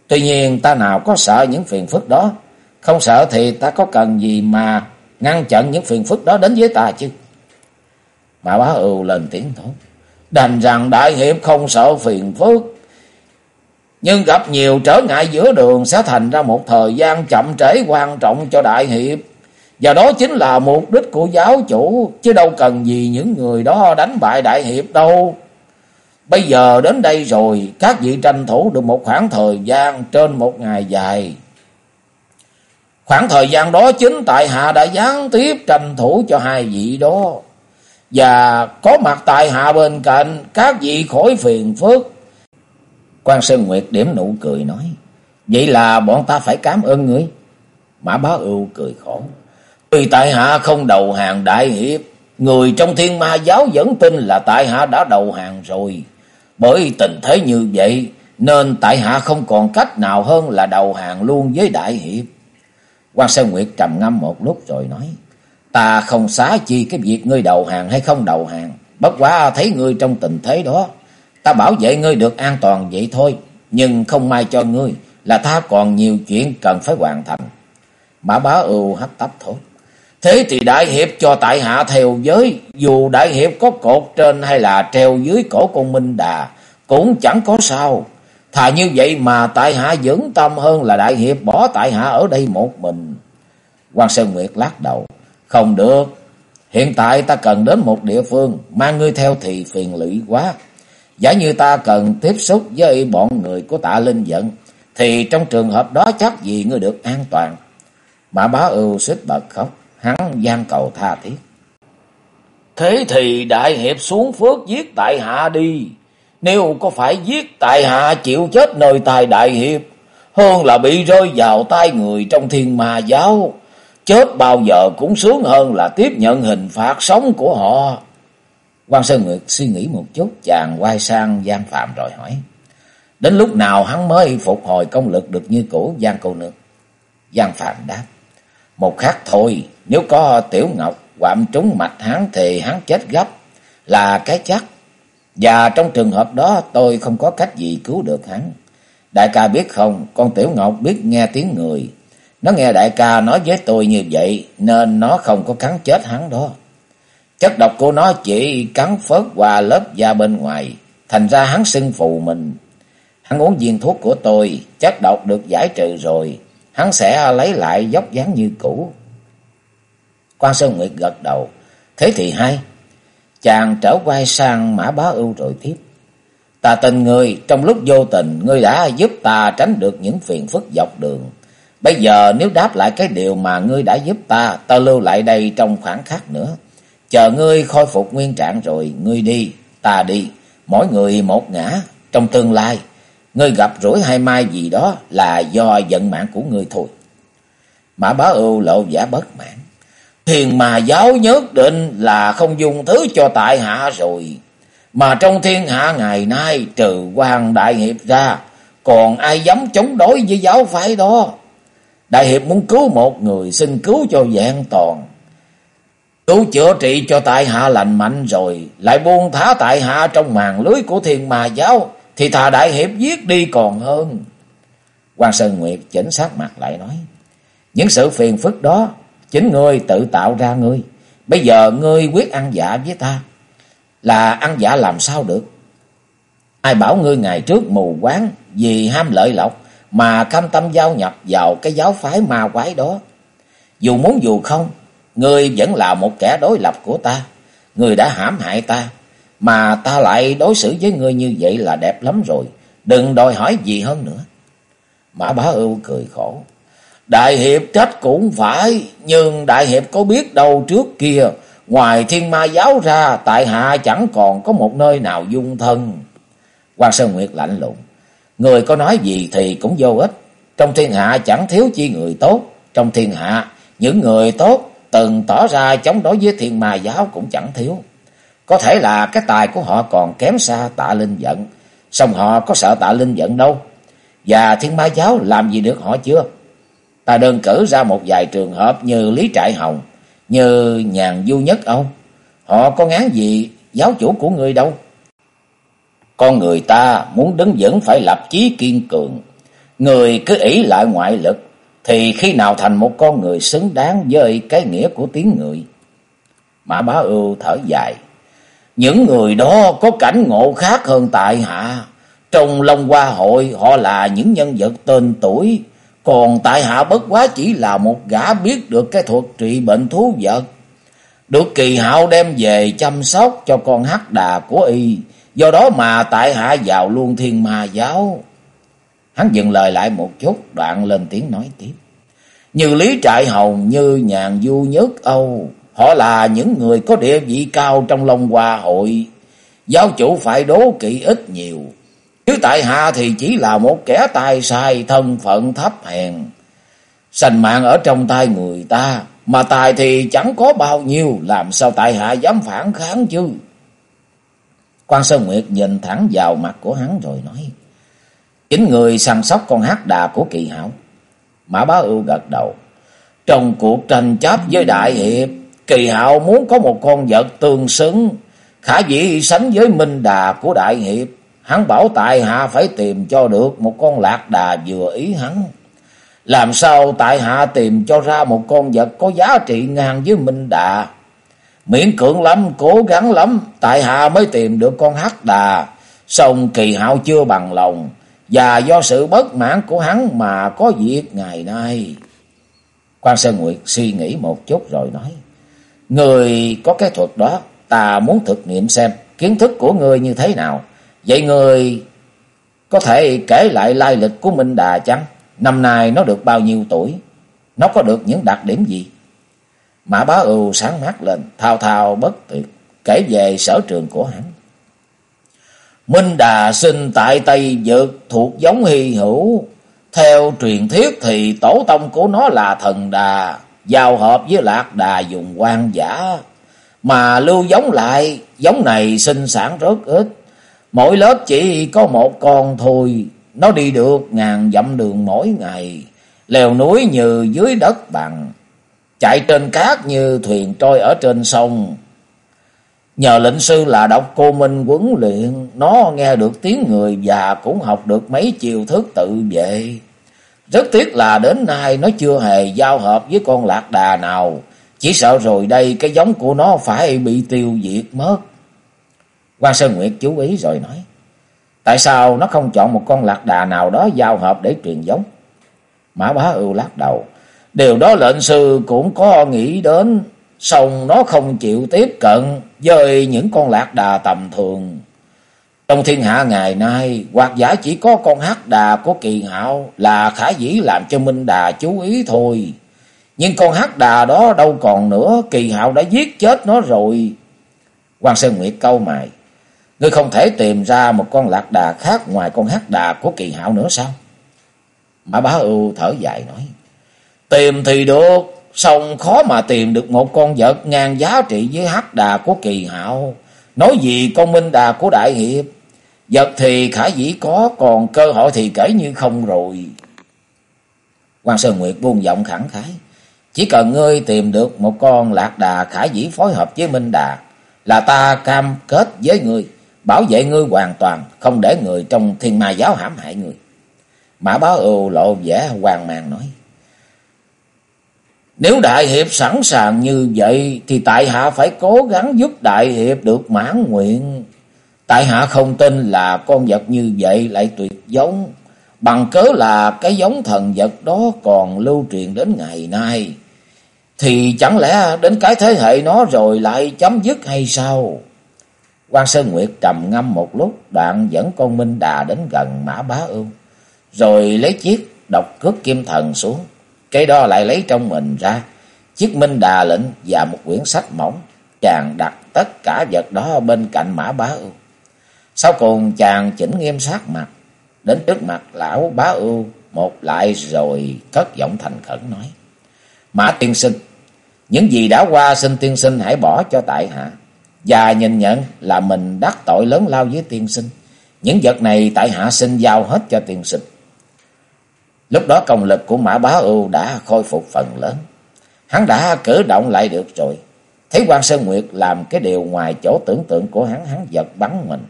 Tuy nhiên, ta nào có sợ những phiền phức đó. Không sợ thì ta có cần gì mà ngăn chặn những phiền phức đó đến với ta chứ. Mà bá ưu lên tiếng thốt. Đành rằng đại hiệp không sợ phiền phức. Nhưng gặp nhiều trở ngại giữa đường sẽ thành ra một thời gian chậm trễ quan trọng cho đại hiệp. Và đó chính là mục đích của giáo chủ. Chứ đâu cần gì những người đó đánh bại đại hiệp đâu. Bây giờ đến đây rồi, các vị tranh thủ được một khoảng thời gian trên một ngày dài. Khoảng thời gian đó chính tại hạ đã gián tiếp tranh thủ cho hai vị đó. Và có mặt tại hạ bên cạnh, các vị khỏi phiền phức. quan Sơn Nguyệt điểm nụ cười nói, vậy là bọn ta phải cảm ơn ngươi. Mã Bá Ưu cười khổ. Tuy tại hạ không đầu hàng đại hiệp, người trong thiên ma giáo vẫn tin là tại hạ đã đầu hàng rồi. Bởi tình thế như vậy nên tại hạ không còn cách nào hơn là đầu hàng luôn với đại hiệp. quan Sơn Nguyệt trầm ngâm một lúc rồi nói. Ta không xá chi cái việc ngươi đầu hàng hay không đầu hàng. Bất quá thấy ngươi trong tình thế đó. Ta bảo vệ ngươi được an toàn vậy thôi. Nhưng không may cho ngươi là ta còn nhiều chuyện cần phải hoàn thành. Mã bá ưu hấp tấp thốt. Thế thì đại hiệp cho tại hạ theo giới, dù đại hiệp có cột trên hay là treo dưới cổ con Minh Đà, cũng chẳng có sao. Thà như vậy mà tại hạ vững tâm hơn là đại hiệp bỏ tại hạ ở đây một mình. quan Sơn Nguyệt lắc đầu. Không được, hiện tại ta cần đến một địa phương, mang ngươi theo thì phiền lụy quá. Giả như ta cần tiếp xúc với bọn người của tạ Linh giận, thì trong trường hợp đó chắc gì ngươi được an toàn. Mã bá ưu xích bật khóc hắn gian cầu tha thiết. Thế thì đại hiệp xuống phước giết tại hạ đi. Nếu có phải giết tại hạ chịu chết nơi tài đại hiệp, hơn là bị rơi vào tay người trong thiên ma giáo. Chết bao giờ cũng sướng hơn là tiếp nhận hình phạt sống của họ. quan Sơn Nguyệt suy nghĩ một chút, chàng quay sang gian Phạm rồi hỏi. Đến lúc nào hắn mới phục hồi công lực được như cũ Giang cầu Nương? Giang Phạm đáp. Một khắc thôi, nếu có Tiểu Ngọc quạm trúng mạch hắn thì hắn chết gấp, là cái chắc. Và trong trường hợp đó tôi không có cách gì cứu được hắn. Đại ca biết không, con Tiểu Ngọc biết nghe tiếng người. Nó nghe đại ca nói với tôi như vậy nên nó không có cắn chết hắn đó. Chất độc của nó chỉ cắn phớt qua lớp da bên ngoài, thành ra hắn sưng phù mình. Hắn uống viên thuốc của tôi, chất độc được giải trừ rồi, hắn sẽ lấy lại dốc dáng như cũ. Quan Sơn Nguyệt gật đầu. Thế thì hay. Chàng trở quay sang Mã Bá Ưu rồi tiếp. Ta tình ngươi, trong lúc vô tình, ngươi đã giúp ta tránh được những phiền phức dọc đường. Bây giờ nếu đáp lại cái điều mà ngươi đã giúp ta, ta lưu lại đây trong khoảng khắc nữa. Chờ ngươi khôi phục nguyên trạng rồi, ngươi đi, ta đi, mỗi người một ngã. Trong tương lai, ngươi gặp rủi hai mai gì đó là do vận mạng của ngươi thôi. Mã Bá Ưu lộ giả bất mãn. Thiền mà giáo nhất định là không dùng thứ cho tại hạ rồi. Mà trong thiên hạ ngày nay trừ quan đại hiệp ra, còn ai dám chống đối với giáo phái đó. Đại hiệp muốn cứu một người xin cứu cho dạng toàn. Cứu chữa trị cho tại hạ lành mạnh rồi, lại buông thả tại hạ trong màn lưới của thiên mà giáo, thì thà đại hiệp giết đi còn hơn. quan Sơn Nguyệt chỉnh sát mặt lại nói, những sự phiền phức đó Chính ngươi tự tạo ra ngươi. Bây giờ ngươi quyết ăn giả với ta. Là ăn giả làm sao được. Ai bảo ngươi ngày trước mù quáng vì ham lợi lộc mà cam tâm giao nhập vào cái giáo phái ma quái đó. Dù muốn dù không, ngươi vẫn là một kẻ đối lập của ta. Ngươi đã hãm hại ta, mà ta lại đối xử với ngươi như vậy là đẹp lắm rồi. Đừng đòi hỏi gì hơn nữa. Mã Bá Ưu cười khổ. Đại hiệp trách cũng phải, nhưng đại hiệp có biết đâu trước kia, ngoài thiên ma giáo ra, tại hạ chẳng còn có một nơi nào dung thân. quan Sơn Nguyệt lạnh lùng. Người có nói gì thì cũng vô ích. Trong thiên hạ chẳng thiếu chi người tốt. Trong thiên hạ, những người tốt từng tỏ ra chống đối với thiên ma giáo cũng chẳng thiếu. Có thể là cái tài của họ còn kém xa tạ linh giận. Xong họ có sợ tạ linh giận đâu. Và thiên ma giáo làm gì được họ chưa? Ta đơn cử ra một vài trường hợp như Lý Trại Hồng, như Nhàn Du Nhất Âu. Họ có ngán gì giáo chủ của người đâu. Con người ta muốn đứng vững phải lập chí kiên cường. Người cứ ý lại ngoại lực thì khi nào thành một con người xứng đáng với cái nghĩa của tiếng người. Mã Bá Ưu thở dài. Những người đó có cảnh ngộ khác hơn tại hạ. Trong Long Hoa Hội họ là những nhân vật tên tuổi. Còn tại hạ bất quá chỉ là một gã biết được cái thuật trị bệnh thú vật. Được kỳ hạo đem về chăm sóc cho con hắc đà của y. Do đó mà tại hạ vào luôn thiên ma giáo. Hắn dừng lời lại một chút, đoạn lên tiếng nói tiếp. Như Lý Trại Hồng, như Nhàn Du Nhất Âu, họ là những người có địa vị cao trong Long Hoa hội. Giáo chủ phải đố kỵ ít nhiều. Chứ tại hạ thì chỉ là một kẻ tài sai thân phận thấp hèn. Sành mạng ở trong tay người ta, mà tài thì chẳng có bao nhiêu, làm sao tại hạ dám phản kháng chứ. Quan Sơn Nguyệt nhìn thẳng vào mặt của hắn rồi nói. Chính người săn sóc con hát đà của kỳ hảo. Mã Bá Ưu gật đầu. Trong cuộc tranh chấp với Đại Hiệp, kỳ hạo muốn có một con vật tương xứng, khả dĩ sánh với minh đà của Đại Hiệp. Hắn bảo tại hạ phải tìm cho được một con lạc đà vừa ý hắn. Làm sao tại hạ tìm cho ra một con vật có giá trị ngang với minh đà. Miễn cưỡng lắm, cố gắng lắm, tại hạ mới tìm được con hắc đà. Xong kỳ hạo chưa bằng lòng, và do sự bất mãn của hắn mà có việc ngày nay. Quan Sơn Nguyệt suy nghĩ một chút rồi nói. Người có cái thuật đó, ta muốn thực nghiệm xem kiến thức của người như thế nào. Vậy người có thể kể lại lai lịch của Minh Đà chăng? Năm nay nó được bao nhiêu tuổi? Nó có được những đặc điểm gì? Mã bá ưu sáng mắt lên, thao thao bất tuyệt, kể về sở trường của hắn. Minh Đà sinh tại Tây Dược thuộc giống hy hữu. Theo truyền thuyết thì tổ tông của nó là thần đà, giao hợp với lạc đà dùng quan giả. Mà lưu giống lại, giống này sinh sản rất ít. Mỗi lớp chỉ có một con thôi, nó đi được ngàn dặm đường mỗi ngày. Leo núi như dưới đất bằng, chạy trên cát như thuyền trôi ở trên sông. Nhờ lệnh sư là đọc cô Minh huấn luyện, nó nghe được tiếng người và cũng học được mấy chiều thức tự vệ. Rất tiếc là đến nay nó chưa hề giao hợp với con lạc đà nào, chỉ sợ rồi đây cái giống của nó phải bị tiêu diệt mất. quan Sơn Nguyệt chú ý rồi nói, tại sao nó không chọn một con lạc đà nào đó giao hợp để truyền giống? Mã bá ưu lắc đầu, điều đó lệnh sư cũng có nghĩ đến, xong nó không chịu tiếp cận với những con lạc đà tầm thường. Trong thiên hạ ngày nay, hoặc giả chỉ có con hát đà của kỳ hạo là khả dĩ làm cho Minh Đà chú ý thôi. Nhưng con hát đà đó đâu còn nữa, kỳ hạo đã giết chết nó rồi. Quan Sơn Nguyệt câu mày, ngươi không thể tìm ra một con lạc đà khác ngoài con hát đà của kỳ hạo nữa sao? Mã Bá Ưu thở dài nói, tìm thì được, Xong khó mà tìm được một con vật ngang giá trị với hắc đà của kỳ hạo. Nói gì con minh đà của đại hiệp. Vật thì khả dĩ có, còn cơ hội thì kể như không rồi. Quan Sơn Nguyệt buông giọng khẳng khái. Chỉ cần ngươi tìm được một con lạc đà khả dĩ phối hợp với Minh Đà, là ta cam kết với ngươi, bảo vệ ngươi hoàn toàn, không để người trong thiên ma giáo hãm hại ngươi. Mã báo ưu lộ vẻ hoang mang nói. Nếu Đại Hiệp sẵn sàng như vậy thì tại hạ phải cố gắng giúp Đại Hiệp được mãn nguyện. Tại hạ không tin là con vật như vậy lại tuyệt giống. Bằng cớ là cái giống thần vật đó còn lưu truyền đến ngày nay. Thì chẳng lẽ đến cái thế hệ nó rồi lại chấm dứt hay sao? quan Sơn Nguyệt trầm ngâm một lúc, đoạn dẫn con Minh Đà đến gần Mã Bá Ưu, rồi lấy chiếc độc cước kim thần xuống, cái đó lại lấy trong mình ra chiếc Minh Đà lệnh và một quyển sách mỏng, chàng đặt tất cả vật đó bên cạnh Mã Bá Ưu. Sau cùng chàng chỉnh nghiêm sát mặt, đến trước mặt lão Bá Ưu một lại rồi cất giọng thành khẩn nói: "Mã tiên sinh, những gì đã qua xin tiên sinh hãy bỏ cho tại hạ." và nhìn nhận là mình đắc tội lớn lao với tiên sinh. Những vật này tại hạ xin giao hết cho tiên sinh. Lúc đó công lực của Mã Bá Ưu đã khôi phục phần lớn. Hắn đã cử động lại được rồi. Thấy quan Sơn Nguyệt làm cái điều ngoài chỗ tưởng tượng của hắn, hắn giật bắn mình.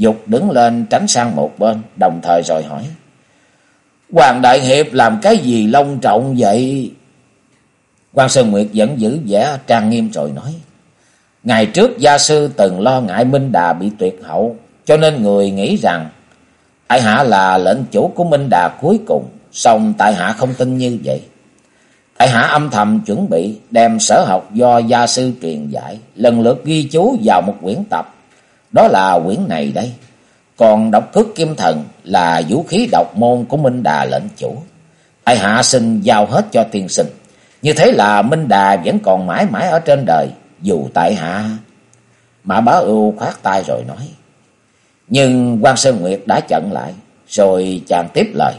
Dục đứng lên tránh sang một bên, đồng thời rồi hỏi. Hoàng Đại Hiệp làm cái gì long trọng vậy? quan Sơn Nguyệt vẫn giữ vẻ trang nghiêm rồi nói. Ngày trước gia sư từng lo ngại Minh Đà bị tuyệt hậu, cho nên người nghĩ rằng tại hạ là lệnh chủ của Minh Đà cuối cùng, song tại hạ không tin như vậy. Tại hạ âm thầm chuẩn bị đem sở học do gia sư truyền dạy, lần lượt ghi chú vào một quyển tập. Đó là quyển này đây. Còn độc cước kim thần là vũ khí độc môn của Minh Đà lệnh chủ. Tại hạ xin giao hết cho tiên sinh. Như thế là Minh Đà vẫn còn mãi mãi ở trên đời, dù tại hạ. Mã bá ưu khoát tay rồi nói. Nhưng quan Sơn Nguyệt đã chặn lại, rồi chàng tiếp lời.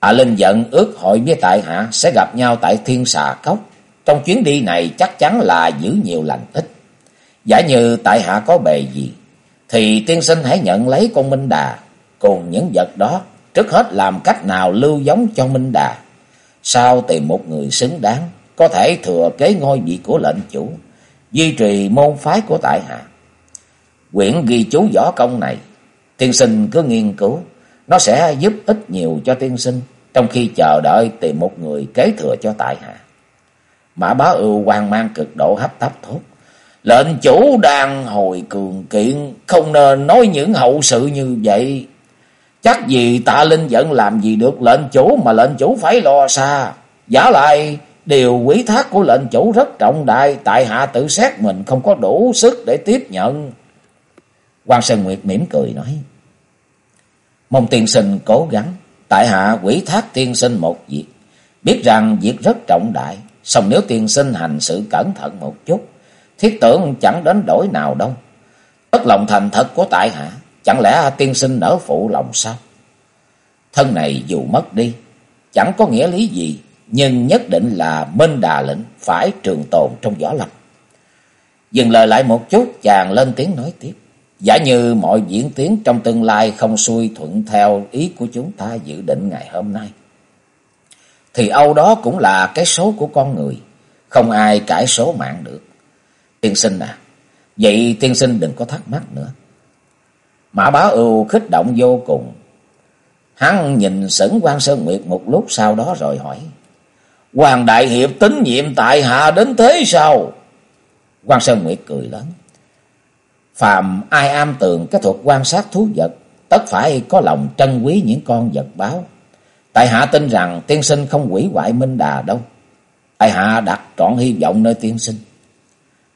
Hạ Linh giận ước hội với tại hạ sẽ gặp nhau tại Thiên Xà Cốc. Trong chuyến đi này chắc chắn là giữ nhiều lành ít. Giả như tại hạ có bề gì, thì tiên sinh hãy nhận lấy con Minh Đà cùng những vật đó. Trước hết làm cách nào lưu giống cho Minh Đà. Sau tìm một người xứng đáng có thể thừa kế ngôi vị của lệnh chủ, duy trì môn phái của tại hạ. Quyển ghi chú võ công này, tiên sinh cứ nghiên cứu, nó sẽ giúp ích nhiều cho tiên sinh, trong khi chờ đợi tìm một người kế thừa cho tại hạ. Mã bá ưu quan mang cực độ hấp tấp thốt. Lệnh chủ đang hồi cường kiện, không nên nói những hậu sự như vậy. Chắc gì tạ linh giận làm gì được lệnh chủ mà lệnh chủ phải lo xa. Giả lại Điều quý thác của lệnh chủ rất trọng đại, tại hạ tự xét mình không có đủ sức để tiếp nhận. quan Sơn Nguyệt mỉm cười nói. Mong tiên sinh cố gắng, tại hạ quỷ thác tiên sinh một việc. Biết rằng việc rất trọng đại, song nếu tiên sinh hành sự cẩn thận một chút, thiết tưởng chẳng đến đổi nào đâu. Tất lòng thành thật của tại hạ, chẳng lẽ tiên sinh nở phụ lòng sao? Thân này dù mất đi, chẳng có nghĩa lý gì, nhưng nhất định là Minh Đà lệnh phải trường tồn trong võ lâm. Dừng lời lại một chút, chàng lên tiếng nói tiếp. Giả như mọi diễn tiến trong tương lai không xuôi thuận theo ý của chúng ta dự định ngày hôm nay. Thì âu đó cũng là cái số của con người, không ai cải số mạng được. Tiên sinh à, vậy tiên sinh đừng có thắc mắc nữa. Mã bá ưu khích động vô cùng. Hắn nhìn sững quan Sơn Nguyệt một lúc sau đó rồi hỏi. Hoàng Đại Hiệp tín nhiệm tại hạ đến thế sao? quan Sơn Nguyệt cười lớn. Phàm ai am tường cái thuật quan sát thú vật, tất phải có lòng trân quý những con vật báo. Tại hạ tin rằng tiên sinh không quỷ hoại Minh Đà đâu. Tại hạ đặt trọn hy vọng nơi tiên sinh.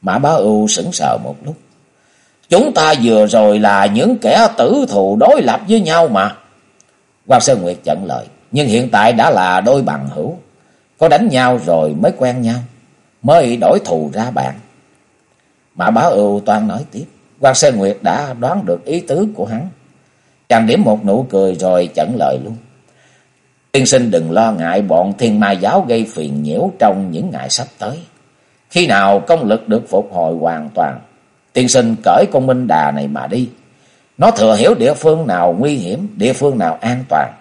Mã Bá Ưu sững sờ một lúc. Chúng ta vừa rồi là những kẻ tử thù đối lập với nhau mà. quan Sơn Nguyệt chận lời. Nhưng hiện tại đã là đôi bằng hữu. Có đánh nhau rồi mới quen nhau, mới đổi thù ra bạn. Mã Bá Ưu toan nói tiếp, quan Sơn Nguyệt đã đoán được ý tứ của hắn. Chàng điểm một nụ cười rồi chặn lời luôn. Tiên sinh đừng lo ngại bọn thiên ma giáo gây phiền nhiễu trong những ngày sắp tới. Khi nào công lực được phục hồi hoàn toàn, tiên sinh cởi con Minh Đà này mà đi. Nó thừa hiểu địa phương nào nguy hiểm, địa phương nào an toàn.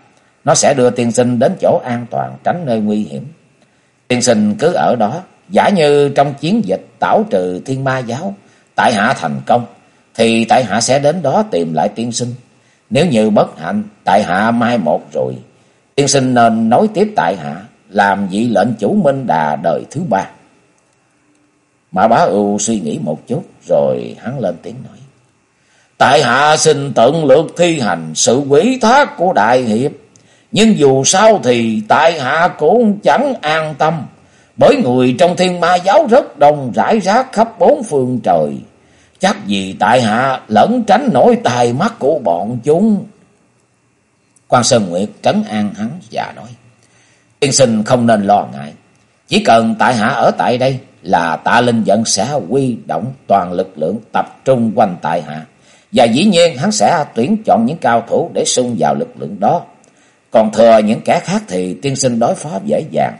Nó sẽ đưa tiên sinh đến chỗ an toàn, tránh nơi nguy hiểm. Tiên sinh cứ ở đó, giả như trong chiến dịch tảo trừ thiên ma giáo, tại hạ thành công, thì tại hạ sẽ đến đó tìm lại tiên sinh. Nếu như bất hạnh, tại hạ mai một rồi, tiên sinh nên nối tiếp tại hạ, làm vị lệnh chủ minh đà đời thứ ba. Mã bá ưu suy nghĩ một chút, rồi hắn lên tiếng nói. Tại hạ xin tận lực thi hành sự quỷ thác của đại hiệp. Nhưng dù sao thì tại hạ cũng chẳng an tâm. Bởi người trong thiên ma giáo rất đông rải rác khắp bốn phương trời. Chắc gì tại hạ lẫn tránh nổi tài mắt của bọn chúng. Quan Sơn Nguyệt trấn an hắn và nói. Tiên sinh không nên lo ngại. Chỉ cần tại hạ ở tại đây là tạ linh giận sẽ quy động toàn lực lượng tập trung quanh tại hạ. Và dĩ nhiên hắn sẽ tuyển chọn những cao thủ để xung vào lực lượng đó. Còn thừa những kẻ khác thì tiên sinh đối phó dễ dàng.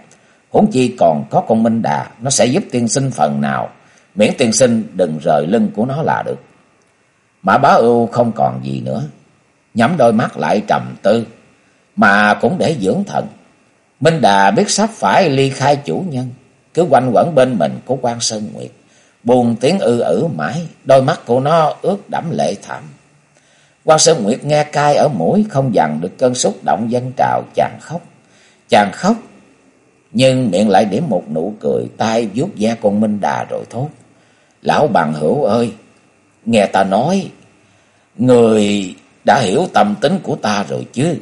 Huống chi còn có con Minh Đà, nó sẽ giúp tiên sinh phần nào. Miễn tiên sinh đừng rời lưng của nó là được. Mã bá ưu không còn gì nữa. Nhắm đôi mắt lại trầm tư. Mà cũng để dưỡng thận. Minh Đà biết sắp phải ly khai chủ nhân. Cứ quanh quẩn bên mình của quan Sơn Nguyệt. Buồn tiếng ư ử mãi. Đôi mắt của nó ướt đẫm lệ thảm. quan Sơn Nguyệt nghe cai ở mũi. Không dằn được cơn xúc động dân trào chàng khóc. Chàng khóc nhưng miệng lại điểm một nụ cười, tay vuốt da con Minh Đà rồi thốt. Lão bằng hữu ơi, nghe ta nói, người đã hiểu tâm tính của ta rồi chứ.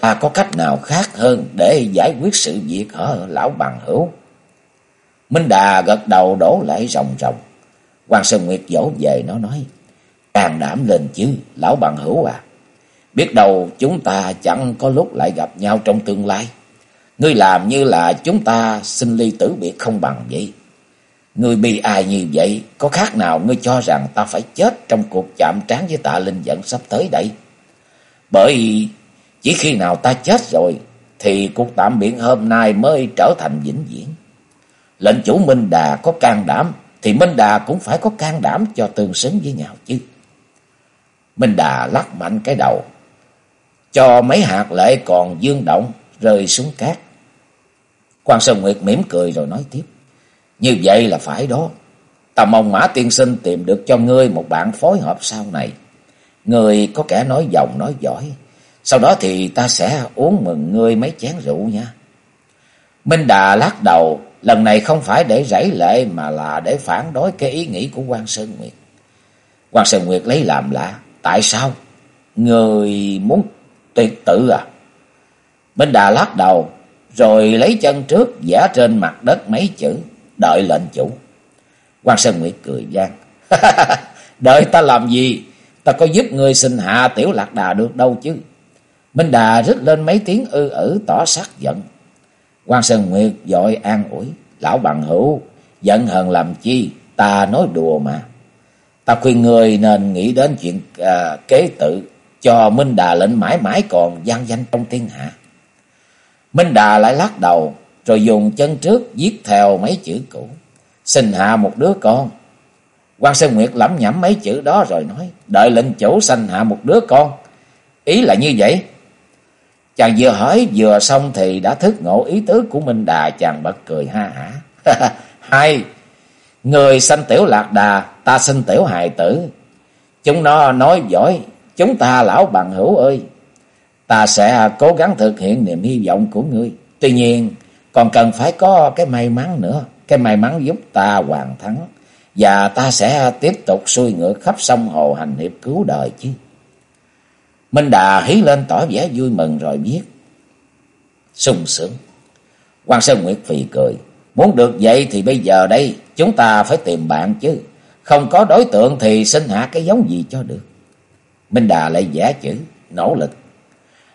Ta có cách nào khác hơn để giải quyết sự việc hả lão bằng hữu? Minh Đà gật đầu đổ lại ròng ròng. Hoàng Sơn Nguyệt dỗ về nó nói, càng đảm lên chứ, lão bằng hữu à. Biết đâu chúng ta chẳng có lúc lại gặp nhau trong tương lai. Ngươi làm như là chúng ta sinh ly tử biệt không bằng vậy. Ngươi bị ai như vậy, có khác nào ngươi cho rằng ta phải chết trong cuộc chạm trán với tạ linh dẫn sắp tới đây? Bởi chỉ khi nào ta chết rồi, thì cuộc tạm biệt hôm nay mới trở thành vĩnh viễn. Lệnh chủ Minh Đà có can đảm, thì Minh Đà cũng phải có can đảm cho tương xứng với nhau chứ. Minh Đà lắc mạnh cái đầu, cho mấy hạt lệ còn dương động rơi xuống cát. Quan Sơn Nguyệt mỉm cười rồi nói tiếp. Như vậy là phải đó. Ta mong Mã Tiên Sinh tìm được cho ngươi một bạn phối hợp sau này. Ngươi có kẻ nói giọng nói giỏi. Sau đó thì ta sẽ uống mừng ngươi mấy chén rượu nha. Minh Đà lắc đầu. Lần này không phải để rảy lệ mà là để phản đối cái ý nghĩ của quan Sơn Nguyệt. Quan Sơn Nguyệt lấy làm lạ. Tại sao? Người muốn tuyệt tự à? Minh Đà lắc đầu rồi lấy chân trước vẽ trên mặt đất mấy chữ, đợi lệnh chủ. quan Sơn Nguyệt cười gian. [laughs] đợi ta làm gì? Ta có giúp người sinh hạ tiểu lạc đà được đâu chứ. Minh Đà rít lên mấy tiếng ư ử tỏ sắc giận quan Sơn Nguyệt dội an ủi. Lão bằng hữu, giận hờn làm chi, ta nói đùa mà. Ta khuyên người nên nghĩ đến chuyện à, kế tự, cho Minh Đà lệnh mãi mãi còn gian danh trong thiên hạ. Minh Đà lại lắc đầu, rồi dùng chân trước viết theo mấy chữ cũ. Sinh hạ một đứa con. quan Sơn Nguyệt lẩm nhẩm mấy chữ đó rồi nói, đợi lệnh chủ sanh hạ một đứa con. Ý là như vậy. Chàng vừa hỏi vừa xong thì đã thức ngộ ý tứ của Minh Đà, chàng bật cười ha hả. [laughs] Hai, người sanh tiểu lạc đà, ta sinh tiểu hài tử. Chúng nó nói giỏi, chúng ta lão bằng hữu ơi, ta sẽ cố gắng thực hiện niềm hy vọng của ngươi. Tuy nhiên, còn cần phải có cái may mắn nữa. Cái may mắn giúp ta hoàn thắng. Và ta sẽ tiếp tục xuôi ngựa khắp sông hồ hành hiệp cứu đời chứ. Minh Đà hí lên tỏ vẻ vui mừng rồi biết. sung sướng. quan Sơn Nguyệt phì cười. Muốn được vậy thì bây giờ đây chúng ta phải tìm bạn chứ. Không có đối tượng thì xin hạ cái giống gì cho được. Minh Đà lại giả chữ, nỗ lực.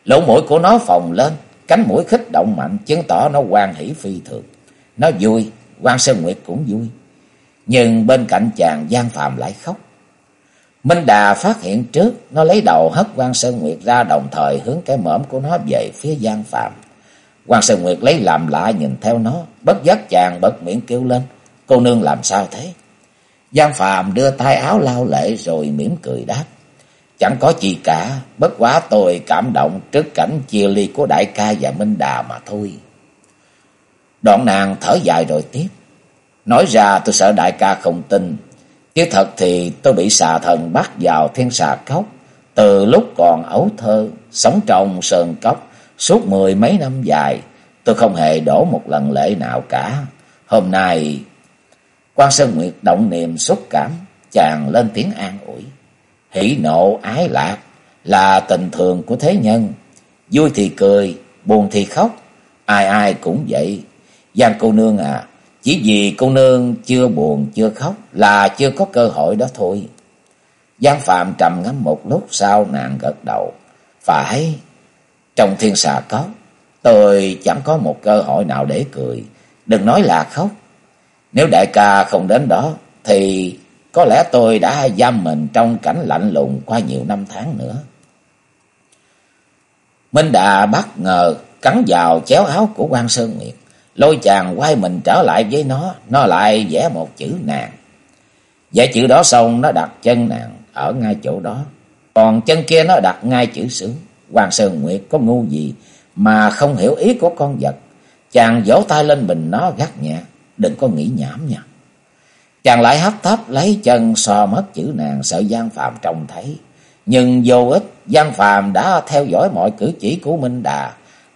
Lỗ mũi của nó phồng lên, cánh mũi khích động mạnh, chứng tỏ nó quan hỷ phi thường. Nó vui, quan Sơn Nguyệt cũng vui. Nhưng bên cạnh chàng Giang Phạm lại khóc. Minh Đà phát hiện trước, nó lấy đầu hất quan Sơn Nguyệt ra đồng thời hướng cái mõm của nó về phía Giang Phạm. quan Sơn Nguyệt lấy làm lạ nhìn theo nó, bất giác chàng bật miệng kêu lên, cô nương làm sao thế? Giang Phạm đưa tay áo lao lệ rồi mỉm cười đáp. Chẳng có gì cả, bất quá tôi cảm động trước cảnh chia ly của đại ca và Minh Đà mà thôi. Đoạn nàng thở dài rồi tiếp. Nói ra tôi sợ đại ca không tin. Chứ thật thì tôi bị xà thần bắt vào thiên xà cốc. Từ lúc còn ấu thơ, sống trong sơn cốc, suốt mười mấy năm dài, tôi không hề đổ một lần lệ nào cả. Hôm nay, quan Sơn Nguyệt động niềm xúc cảm, chàng lên tiếng an ủi. Hỷ nộ ái lạc là tình thường của thế nhân. Vui thì cười, buồn thì khóc. Ai ai cũng vậy. Giang cô nương à, chỉ vì cô nương chưa buồn chưa khóc là chưa có cơ hội đó thôi. Giang Phạm trầm ngắm một lúc sau nàng gật đầu. Phải, trong thiên xà có, tôi chẳng có một cơ hội nào để cười. Đừng nói là khóc. Nếu đại ca không đến đó, thì có lẽ tôi đã giam mình trong cảnh lạnh lùng qua nhiều năm tháng nữa. Minh Đà bất ngờ cắn vào chéo áo của quan Sơn Nguyệt. Lôi chàng quay mình trở lại với nó, nó lại vẽ một chữ nàng. Vẽ chữ đó xong nó đặt chân nàng ở ngay chỗ đó. Còn chân kia nó đặt ngay chữ sướng. Hoàng Sơn Nguyệt có ngu gì mà không hiểu ý của con vật. Chàng vỗ tay lên bình nó gắt nhẹ. Đừng có nghĩ nhảm nha. Chàng lại hấp thấp lấy chân so mất chữ nàng sợ gian Phạm trông thấy. Nhưng vô ích, gian Phạm đã theo dõi mọi cử chỉ của Minh Đà.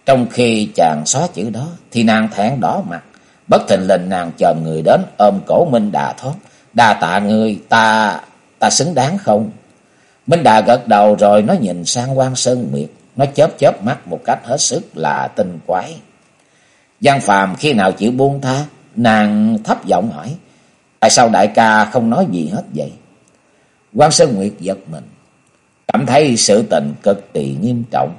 Trong khi chàng xóa chữ đó, thì nàng thẹn đỏ mặt. Bất thình lình nàng chờ người đến ôm cổ Minh Đà thoát. Đà tạ người, ta, ta xứng đáng không? Minh Đà gật đầu rồi nó nhìn sang quan Sơn Nguyệt. Nó chớp chớp mắt một cách hết sức là tinh quái. Giang Phàm khi nào chịu buông tha, nàng thấp giọng hỏi. Tại sao đại ca không nói gì hết vậy? quan Sơn Nguyệt giật mình. Cảm thấy sự tình cực kỳ nghiêm trọng.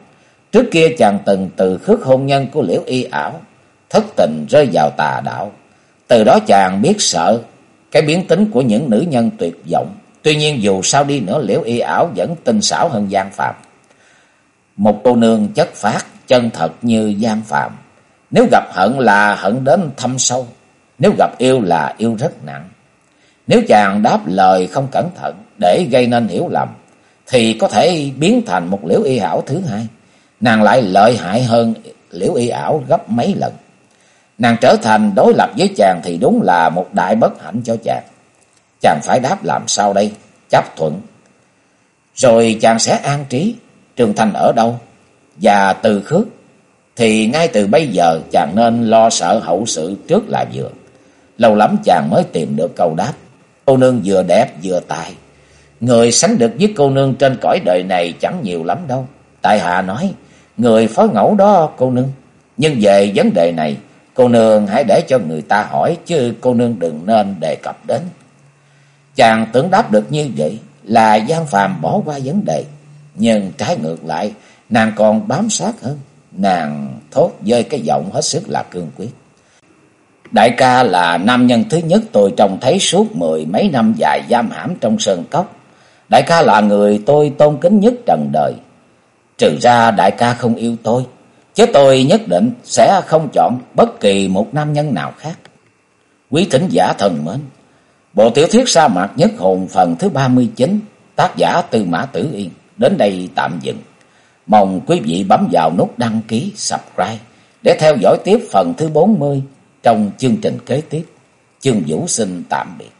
Trước kia chàng từng từ khước hôn nhân của liễu y ảo. Thất tình rơi vào tà đạo. Từ đó chàng biết sợ cái biến tính của những nữ nhân tuyệt vọng. Tuy nhiên dù sao đi nữa liễu y ảo vẫn tinh xảo hơn gian Phạm. Một cô nương chất phát, chân thật như gian Phạm. Nếu gặp hận là hận đến thâm sâu. Nếu gặp yêu là yêu rất nặng. Nếu chàng đáp lời không cẩn thận để gây nên hiểu lầm, thì có thể biến thành một liễu y ảo thứ hai. Nàng lại lợi hại hơn liễu y ảo gấp mấy lần. Nàng trở thành đối lập với chàng thì đúng là một đại bất hạnh cho chàng. Chàng phải đáp làm sao đây? Chấp thuận. Rồi chàng sẽ an trí. Trường Thành ở đâu? Và từ khước. Thì ngay từ bây giờ chàng nên lo sợ hậu sự trước là vừa. Lâu lắm chàng mới tìm được câu đáp. Cô nương vừa đẹp vừa tài. Người sánh được với cô nương trên cõi đời này chẳng nhiều lắm đâu. Tại hạ nói, người phó ngẫu đó cô nương. Nhưng về vấn đề này, cô nương hãy để cho người ta hỏi, chứ cô nương đừng nên đề cập đến. Chàng tưởng đáp được như vậy là gian Phàm bỏ qua vấn đề. Nhưng trái ngược lại, nàng còn bám sát hơn. Nàng thốt với cái giọng hết sức là cương quyết. Đại ca là nam nhân thứ nhất tôi trông thấy suốt mười mấy năm dài giam hãm trong sơn cốc. Đại ca là người tôi tôn kính nhất trần đời. Trừ ra đại ca không yêu tôi, chứ tôi nhất định sẽ không chọn bất kỳ một nam nhân nào khác. Quý thính giả thần mến, bộ tiểu thuyết sa mạc nhất hồn phần thứ 39, tác giả Tư Mã Tử Yên, đến đây tạm dừng. Mong quý vị bấm vào nút đăng ký, subscribe để theo dõi tiếp phần thứ 40 trong chương trình kế tiếp. Chương Vũ xin tạm biệt.